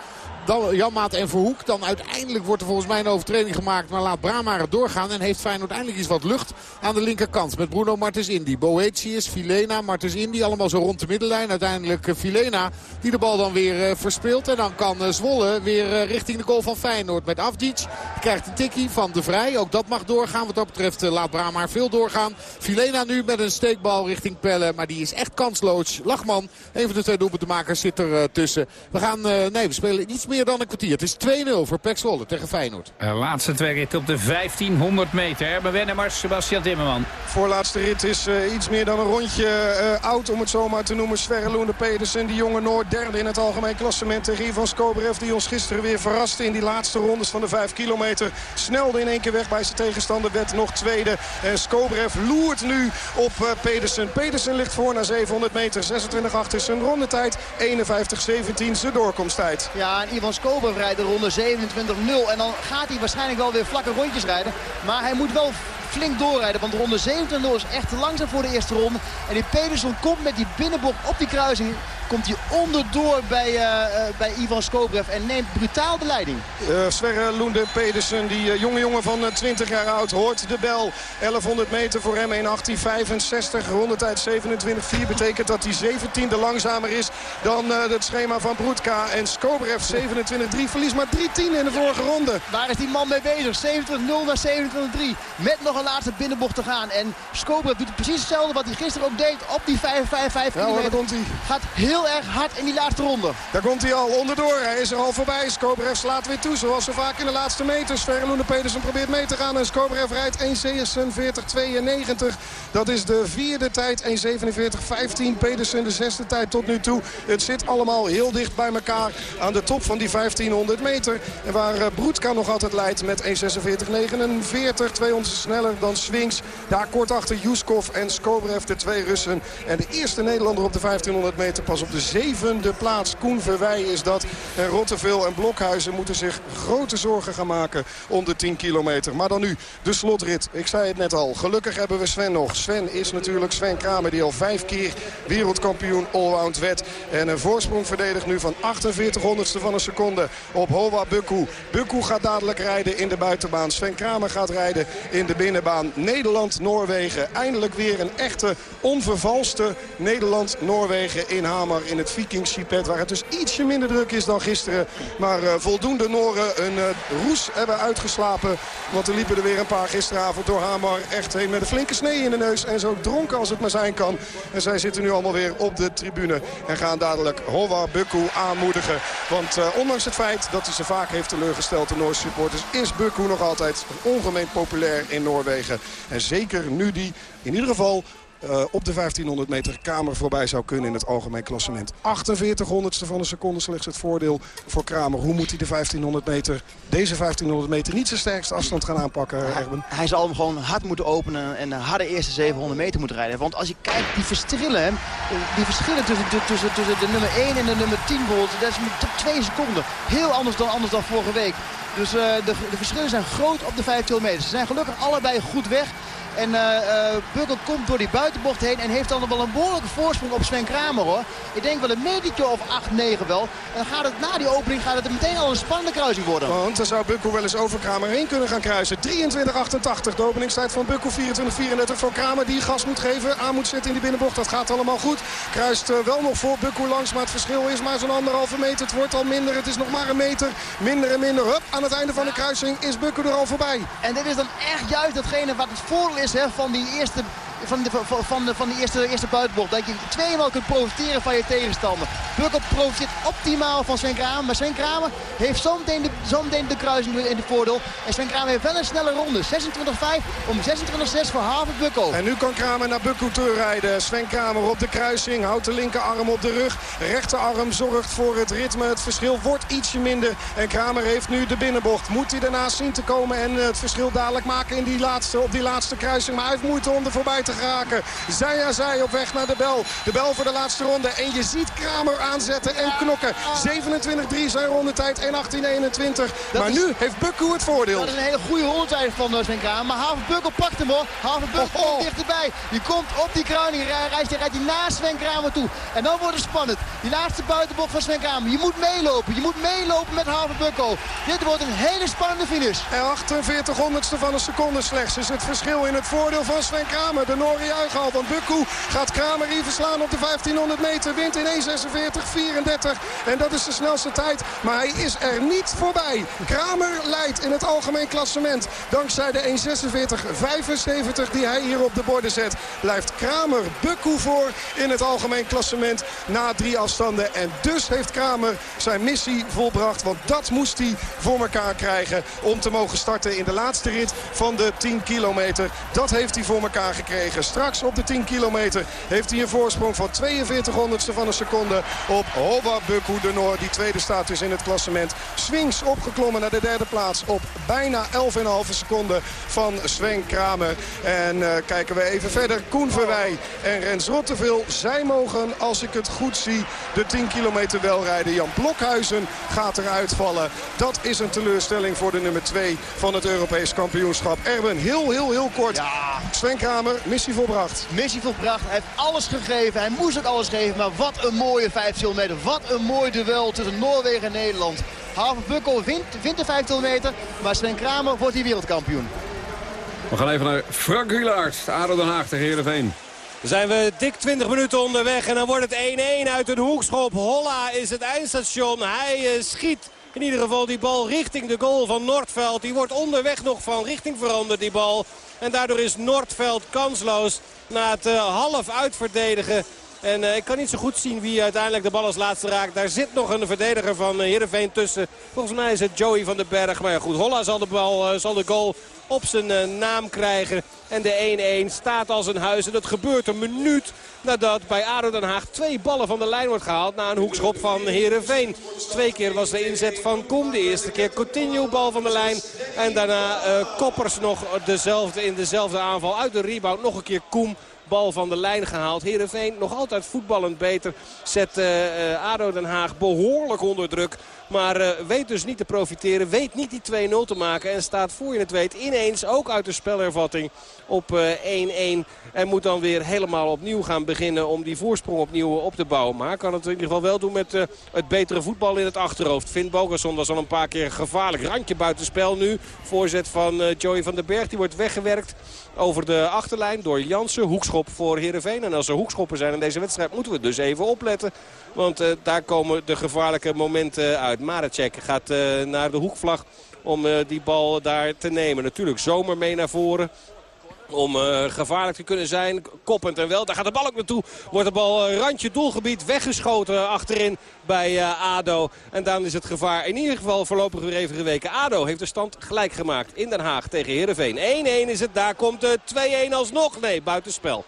Dan Janmaat en Verhoek. Dan uiteindelijk wordt er volgens mij een overtreding gemaakt. Maar laat Brama er doorgaan. En heeft Feyenoord eindelijk iets wat lucht aan de linkerkant. Met Bruno Martens Indy. Boetius, Filena, Martens Indy. Allemaal zo rond de middenlijn. Uiteindelijk Filena die de bal dan weer uh, verspeelt. En dan kan uh, Zwolle weer richting de goal van Feyenoord. Met Afdic. Krijgt een tikkie van De Vrij. Ook dat mag doorgaan. Wat dat betreft laat Brama veel doorgaan. Filena nu met een steekbal richting Pelle. Maar die is echt kansloos. Lachman, een van de twee doelpuntenmakers, zit er tussen. We gaan, nee, we spelen iets meer dan een kwartier. Het is 2-0 voor Pek Zwolle tegen Feyenoord. De laatste twee ritten op de 1500 meter. Erben Wennemars, Sebastian Timmerman. Voorlaatste rit is uh, iets meer dan een rondje uh, oud om het zomaar te noemen. Sverre Loende Pedersen, die jonge Noord, derde in het algemeen klassement. Tegen Ivan Skobrev, die ons gisteren weer verraste in die laatste rondes van de 5 kilometer. Snelde in één keer weg bij zijn tegenstander, werd nog tweede. En Skobrev loert nu op uh, Pedersen. Pedersen ligt voor na 700 meter. 26-8 is zijn rondetijd. 51-17 zijn doorkomsttijd. Ja, en Ivan Skobrev rijdt de ronde 27-0. En dan gaat hij waarschijnlijk wel weer vlakke rondjes rijden. Maar hij moet wel flink doorrijden. Want de ronde 27 is echt te langzaam voor de eerste ronde. En die Pedersen komt met die binnenbocht op die kruising. Komt hij onderdoor bij, uh, uh, bij Ivan Skobrev en neemt brutaal de leiding. Uh, Sverre Loende Pedersen, die jonge jongen van 20 jaar oud, hoort de bel. 1100 meter voor hem, 1.1865. Rondetijd 27.4 betekent dat hij 17e langzamer is dan het schema van Broedka. En Skobrev 27.3 verliest maar 3 tienden in de vorige ronde. Waar is die man mee bezig? 27-0 naar 27-3. Met nog een laatste binnenbocht te gaan. En Skobrev doet precies hetzelfde wat hij gisteren ook deed op die 5-5-5 ja, kilometer. komt hij. Gaat heel erg hard in die laatste ronde. Daar komt hij al onderdoor. Hij is er al voorbij. Skobrev slaat weer toe. Zoals zo vaak in de laatste meters. Verloene Pedersen probeert mee te gaan. En Skobrev rijdt 1.46.92. Dat is de vierde tijd. 1.47.15. Pedersen de zesde tijd tot nu toe. Het zit allemaal heel dicht bij elkaar. Aan de top van die 1500 meter. En waar uh, Broedka nog altijd leidt met 1.46.49. 200 dan Swings. Daar kort achter Juskov en Skobrev. De twee Russen. En de eerste Nederlander op de 1500 meter pas op de zevende plaats. Koen Verwij is dat. En Rotteveel en Blokhuizen moeten zich grote zorgen gaan maken om de 10 kilometer. Maar dan nu de slotrit. Ik zei het net al. Gelukkig hebben we Sven nog. Sven is natuurlijk Sven Kramer die al vijf keer wereldkampioen allround werd. En een voorsprong verdedigt nu van 48 honderdste van een seconde op Hoa Bukku. Bukku gaat dadelijk rijden in de buitenbaan. Sven Kramer gaat rijden in de binnen binnenbaan. Nederland-Noorwegen. Eindelijk weer een echte onvervalste Nederland-Noorwegen in Hamer in het Viking Chipet. Waar het dus ietsje minder druk is dan gisteren. Maar uh, voldoende Noren een uh, roes hebben uitgeslapen. Want er liepen er weer een paar gisteravond door Hamer echt heen met een flinke snee in de neus. En zo dronken als het maar zijn kan. En zij zitten nu allemaal weer op de tribune. En gaan dadelijk Hova Bukku aanmoedigen. Want uh, ondanks het feit dat hij ze vaak heeft teleurgesteld, de Noorse supporters, is Bukku nog altijd ongemeen populair in Noorwegen. En zeker nu die in ieder geval uh, op de 1500 meter Kamer voorbij zou kunnen in het algemeen klassement. 48 honderdste van een seconde slechts het voordeel voor Kramer. Hoe moet hij de 1500 meter, deze 1500 meter niet zijn sterkste afstand gaan aanpakken, Erben? Hij zal hem gewoon hard moeten openen en een harde eerste 700 meter moeten rijden. Want als je kijkt, die verschillen, die verschillen tussen, tussen, tussen de nummer 1 en de nummer 10 bijvoorbeeld, dat is met 2 seconden. Heel anders dan, anders dan vorige week. Dus uh, de, de verschillen zijn groot op de 1500 meter. Ze zijn gelukkig allebei goed weg. En uh, uh, Bukkel komt door die buitenbocht heen en heeft dan wel een behoorlijke voorsprong op Sven Kramer hoor. Ik denk wel een metertje of 8, 9 wel. En dan gaat het na die opening gaat het meteen al een spannende kruising worden. Want dan zou Bukkel wel eens over Kramer heen kunnen gaan kruisen. 23-88 de openingstijd van Bukkel. 24-34 voor Kramer die gas moet geven. Aan moet zetten in die binnenbocht. Dat gaat allemaal goed. Kruist uh, wel nog voor Bukkel langs. Maar het verschil is maar zo'n anderhalve meter. Het wordt al minder. Het is nog maar een meter. Minder en minder. Hup, aan het einde van de kruising is Bukkel er al voorbij. En dit is dan echt juist datgene wat het voordeel is van die eerste van de, van, de, van de eerste, eerste buitenbocht. Dat je tweemaal kunt profiteren van je tegenstander. Bukkel profiteert optimaal van Sven Kramer. Maar Sven Kramer heeft zometeen de, zometeen de kruising in de voordeel. En Sven Kramer heeft wel een snelle ronde. 26-5 om 26-6 voor Haven Bukkel. En nu kan Kramer naar Bukkel terugrijden. Sven Kramer op de kruising. Houdt de linkerarm op de rug. Rechterarm zorgt voor het ritme. Het verschil wordt ietsje minder. En Kramer heeft nu de binnenbocht. Moet hij daarnaast zien te komen en het verschil dadelijk maken in die laatste, op die laatste kruising. Maar hij heeft moeite om er voorbij te geraken. Zij aan zij op weg naar de bel. De bel voor de laatste ronde. En je ziet Kramer aanzetten en knokken. 27-3 zijn rondetijd en 18-21. Maar is, nu heeft Bukku het voordeel. Dat is een hele goede rondetijd van uh, Sven Kramer. Maar Haven Bukkel pakt hem hoor. Haven Bukkel komt dichterbij. Die komt op die kruining. Rijdt, rijdt hij naast Sven Kramer toe. En dan wordt het spannend. Die laatste buitenbocht van Sven Kramer. Je moet meelopen. Je moet meelopen met Haven Bukkel. Dit wordt een hele spannende finish. En 48 honderdste van een seconde slechts is het verschil in het voordeel van Sven Kramer. De Noor juichen al. Want Bukku gaat Kramer verslaan op de 1500 meter. Wint in 1.46-34. En dat is de snelste tijd. Maar hij is er niet voorbij. Kramer leidt in het algemeen klassement. Dankzij de 1.46-75 die hij hier op de borden zet. Blijft Kramer Bukku voor in het algemeen klassement. Na drie afstanden. En dus heeft Kramer zijn missie volbracht. Want dat moest hij voor elkaar krijgen. Om te mogen starten in de laatste rit van de 10 kilometer. Dat heeft hij voor elkaar gekregen. Straks op de 10 kilometer heeft hij een voorsprong van 42 honderdste van een seconde op Hova Bukku de Noor. Die tweede staat dus in het klassement. Swings opgeklommen naar de derde plaats op bijna 11,5 seconden van Sven Kramer. En uh, kijken we even verder. Koen Verwij en Rens Rotteveel. Zij mogen, als ik het goed zie, de 10 kilometer wel rijden. Jan Blokhuizen gaat eruit vallen. Dat is een teleurstelling voor de nummer 2 van het Europees kampioenschap. Erwin, heel, heel, heel kort. Ja. Sven Kramer, missie volbracht. Missie volbracht. Hij heeft alles gegeven. Hij moest ook alles geven. Maar wat een mooie 5 kilometer. Wat een mooi duel tussen Noorwegen en Nederland. Halve Bukkel wint, wint de 5 kilometer. Maar Sven Kramer wordt hier wereldkampioen. We gaan even naar Frank Wielaert. ADO Den Haag tegen Heerenveen. Dan zijn we dik 20 minuten onderweg en dan wordt het 1-1 uit een hoekschop. Holla is het eindstation. Hij uh, schiet in ieder geval die bal richting de goal van Noordveld. Die wordt onderweg nog van richting veranderd, die bal. En daardoor is Noordveld kansloos na het uh, half uitverdedigen. En uh, ik kan niet zo goed zien wie uiteindelijk de bal als laatste raakt. Daar zit nog een verdediger van Heerenveen tussen. Volgens mij is het Joey van den Berg. Maar ja goed, Holla zal de, bal, zal de goal op zijn uh, naam krijgen. En de 1-1 staat als een huis. En dat gebeurt een minuut nadat bij ADO Den Haag twee ballen van de lijn wordt gehaald. Na een hoekschop van Heerenveen. Twee keer was de inzet van Koem. De eerste keer Coutinho bal van de lijn. En daarna uh, Koppers nog dezelfde, in dezelfde aanval uit de rebound. Nog een keer Koem bal van de lijn gehaald. Heerenveen nog altijd voetballend beter. Zet eh, eh, ADO Den Haag behoorlijk onder druk. Maar eh, weet dus niet te profiteren. Weet niet die 2-0 te maken. En staat voor je het weet ineens ook uit de spelervatting op eh, 1-1. en moet dan weer helemaal opnieuw gaan beginnen om die voorsprong opnieuw op te bouwen. Maar kan het in ieder geval wel doen met eh, het betere voetbal in het achterhoofd. Finn Bogerson was al een paar keer gevaarlijk. Randje buitenspel nu. Voorzet van eh, Joey van den Berg. Die wordt weggewerkt over de achterlijn door Jansen. Hoekschop voor Heerenveen. En als er hoekschoppen zijn in deze wedstrijd moeten we dus even opletten. Want eh, daar komen de gevaarlijke momenten uit. Maracek gaat eh, naar de hoekvlag om eh, die bal daar te nemen. Natuurlijk zomer mee naar voren. Om gevaarlijk te kunnen zijn. Koppend en wel. Daar gaat de bal ook naartoe. Wordt de bal randje doelgebied weggeschoten achterin bij ADO. En dan is het gevaar in ieder geval voorlopig weer even geweken. ADO heeft de stand gelijk gemaakt in Den Haag tegen Heerenveen. 1-1 is het. Daar komt de 2-1 alsnog. Nee, buitenspel.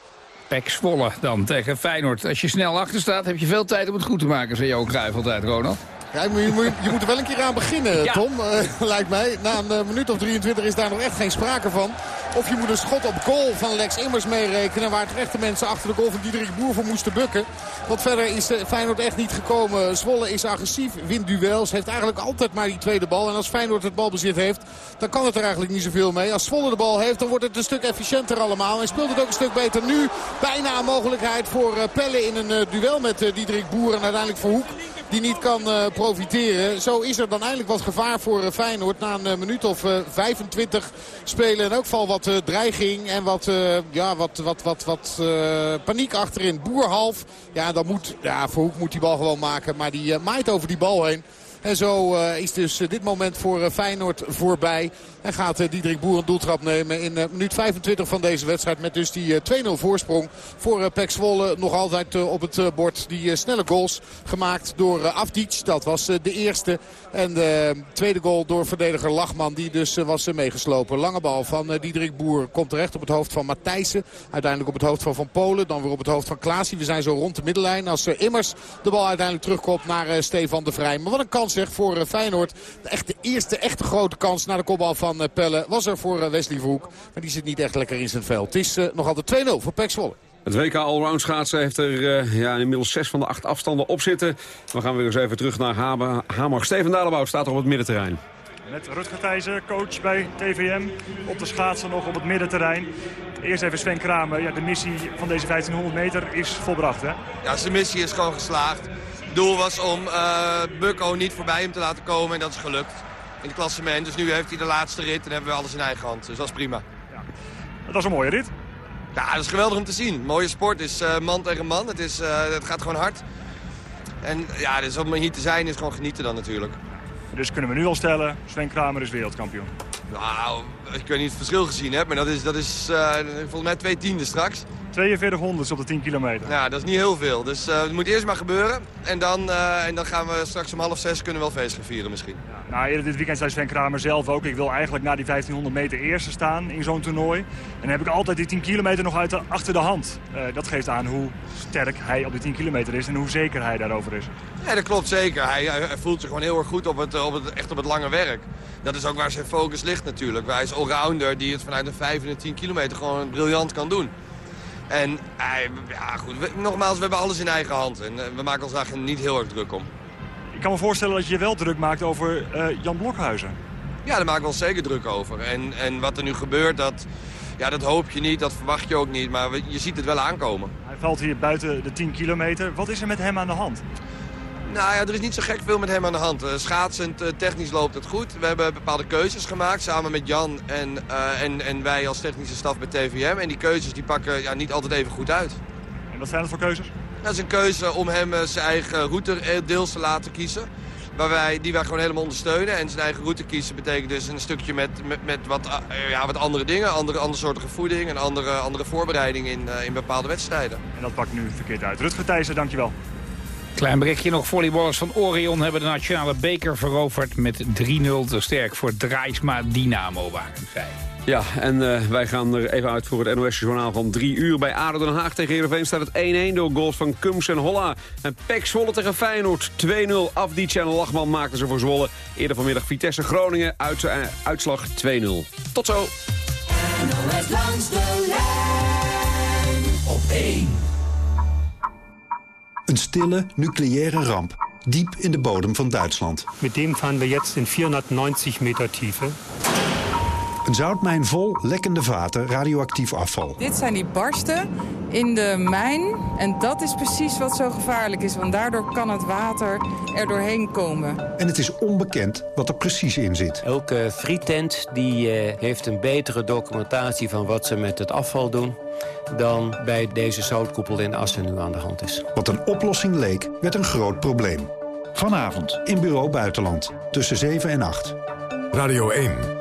Pek Zwolle dan tegen Feyenoord. Als je snel achter staat, heb je veel tijd om het goed te maken, zei Johan Cruijff altijd, Ronald. Ja, je, moet, je moet er wel een keer aan beginnen, Ja. Tom. Eh, <laughs> lijkt mij. Na een eh, minuut of 23 is daar nog echt geen sprake van. Of je moet een schot op goal van Lex Immers meerekenen... waar terecht de mensen achter de goal van Diederik Boer voor moesten bukken. Want verder is eh, Feyenoord echt niet gekomen. Zwolle is agressief, wint duels, heeft eigenlijk altijd maar die tweede bal. En als Feyenoord het balbezit heeft, dan kan het er eigenlijk niet zoveel mee. Als Zwolle de bal heeft, dan wordt het een stuk efficiënter allemaal. En speelt het ook een stuk beter nu. Bijna een mogelijkheid voor eh, Pelle in een duel met Diederik Boer. En uiteindelijk voor Hoek die niet kan eh, profiteren. Zo is er dan eindelijk wat gevaar voor eh, Feyenoord. Na een eh, minuut of eh, 25 spelen. In elk geval wat dreiging en wat, ja, wat, wat, wat, wat paniek achterin. Boer half. Ja, dan moet, ja, voor Hoek moet die bal gewoon maken. Maar die maait over die bal heen. En zo is dus dit moment voor Feyenoord voorbij. En gaat eh, Diederik Boer een doeltrap nemen in eh, minuut 25 van deze wedstrijd. Met dus die eh, 2-0 voorsprong voor eh, Pek Zwolle. Nog altijd eh, op het eh, bord die eh, snelle goals gemaakt door eh, Afdic. Dat was eh, de eerste. En de tweede goal door verdediger Lachman. Die dus eh, was eh, meegeslopen. Lange bal van eh, Diederik Boer komt terecht op het hoofd van Matthijssen. Uiteindelijk op het hoofd van Van Polen. Dan weer op het hoofd van Klaasie. We zijn zo rond de middenlijn. Als eh, Immers de bal uiteindelijk terugkomt naar eh, Stefan de Vrij. Maar wat een kans zeg voor eh, Feyenoord. Echt de eerste echte grote kans naar de kopbal van eh, Pelle was er voor eh, Wesley Verhoek. Maar die zit niet echt lekker in zijn veld. Het is eh, nog altijd 2-0 voor Pek Zwolle. Het WK Allround schaatsen heeft er eh, ja, inmiddels zes van de acht afstanden op zitten. We gaan weer eens even terug naar Hamer. Hamer. Steven Dalebout staat op het middenterrein. Met Rutger Thijssen, coach bij TVM. Op de schaatsen nog op het middenterrein. Eerst even Sven Kramer. Ja, de missie van deze 1500 meter is volbracht, hè? Ja, zijn missie is gewoon geslaagd. Het doel was om eh Bukko niet voorbij hem te laten komen en dat is gelukt. In het klassement. Dus nu heeft hij de laatste rit en hebben we alles in eigen hand. Dus dat is prima. Dat was een mooie rit. Ja, dat is geweldig om te zien. Mooie sport is eh, man tegen man. Het, is, eh, het gaat gewoon hard. En ja, dus om hier te zijn is gewoon genieten dan natuurlijk. Dus kunnen we nu al stellen, Sven Kramer is wereldkampioen. Nou, ik weet niet het verschil gezien heb, maar dat is, dat is eh, volgens mij twee tienden straks. 42 honderdste op de 10 kilometer. Ja, dat is niet heel veel. Dus eh, het moet eerst maar gebeuren. En dan, eh, en dan gaan we straks om half zes kunnen we wel feest gaan vieren misschien. Nou, eerder dit weekend zei Sven Kramer zelf ook... ik wil eigenlijk na die 1500 meter eerste staan in zo'n toernooi. En dan heb ik altijd die 10 kilometer nog uit de, achter de hand. Dat geeft aan hoe sterk hij op die 10 kilometer is... en hoe zeker hij daarover is. Ja, dat klopt zeker. Hij voelt zich gewoon heel erg goed op het, op het, echt op het lange werk. Dat is ook waar zijn focus ligt natuurlijk. Hij is allrounder die het vanuit de 5 en de 10 kilometer gewoon briljant kan doen. En ja, goed, we- nogmaals, we hebben alles in eigen hand. En eh, we maken ons daar niet heel erg druk om. Ik kan me voorstellen dat je je wel druk maakt over eh, Jan Blokhuizen. Ja, daar maken we ons zeker druk over. En, en wat er nu gebeurt, dat, ja, dat hoop je niet, dat verwacht je ook niet. Maar je ziet het wel aankomen. Hij valt hier buiten de 10 kilometer. Wat is er met hem aan de hand? Nou ja, er is niet zo gek veel met hem aan de hand. Eh, schaatsend, eh, technisch loopt het goed. We hebben bepaalde keuzes gemaakt samen met Jan en, eh, en, en wij als technische staf bij TVM. En die keuzes die pakken ja, niet altijd even goed uit. En wat zijn dat voor keuzes? Dat is een keuze om hem zijn eigen route deels te laten kiezen. Waar wij, die wij gewoon helemaal ondersteunen. En zijn eigen route kiezen betekent dus een stukje met, met, met wat, ja, wat andere dingen. Andere, andere soorten voeding en andere, andere voorbereiding in, in bepaalde wedstrijden. En dat pakt nu verkeerd uit. Rutger Thijssen, dankjewel. Klein berichtje nog. Volleyballers van Orion hebben de nationale beker veroverd met 3-0 te sterk voor Draaisma Dynamo waren zij. Ja, en eh, wij gaan er even uit voor het NOS-journaal van drie uur. Bij ADO Den Haag tegen Heerenveen staat het 1-1 door goals van Kums en Holla. En Pek Zwolle tegen Feyenoord 2-0. Afdic en Lachman maakten ze voor Zwolle. Eerder vanmiddag Vitesse Groningen, uit, eh, uitslag 2-0. Tot zo. NOS langs de lijn op Een stille nucleaire ramp, diep in de bodem van Duitsland. Met dem varen we jetzt in 490 meter tiefe. Een zoutmijn vol lekkende vaten radioactief afval. Dit zijn die barsten in de mijn. En dat is precies wat zo gevaarlijk is. Want daardoor kan het water er doorheen komen. En het is onbekend wat er precies in zit. Elke frietent die, eh, heeft een betere documentatie van wat ze met het afval doen... dan bij deze zoutkoepel in Assen nu aan de hand is. Wat een oplossing leek, werd een groot probleem. Vanavond in Bureau Buitenland, tussen 7 en 8. Radio 1.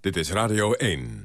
Dit is Radio 1.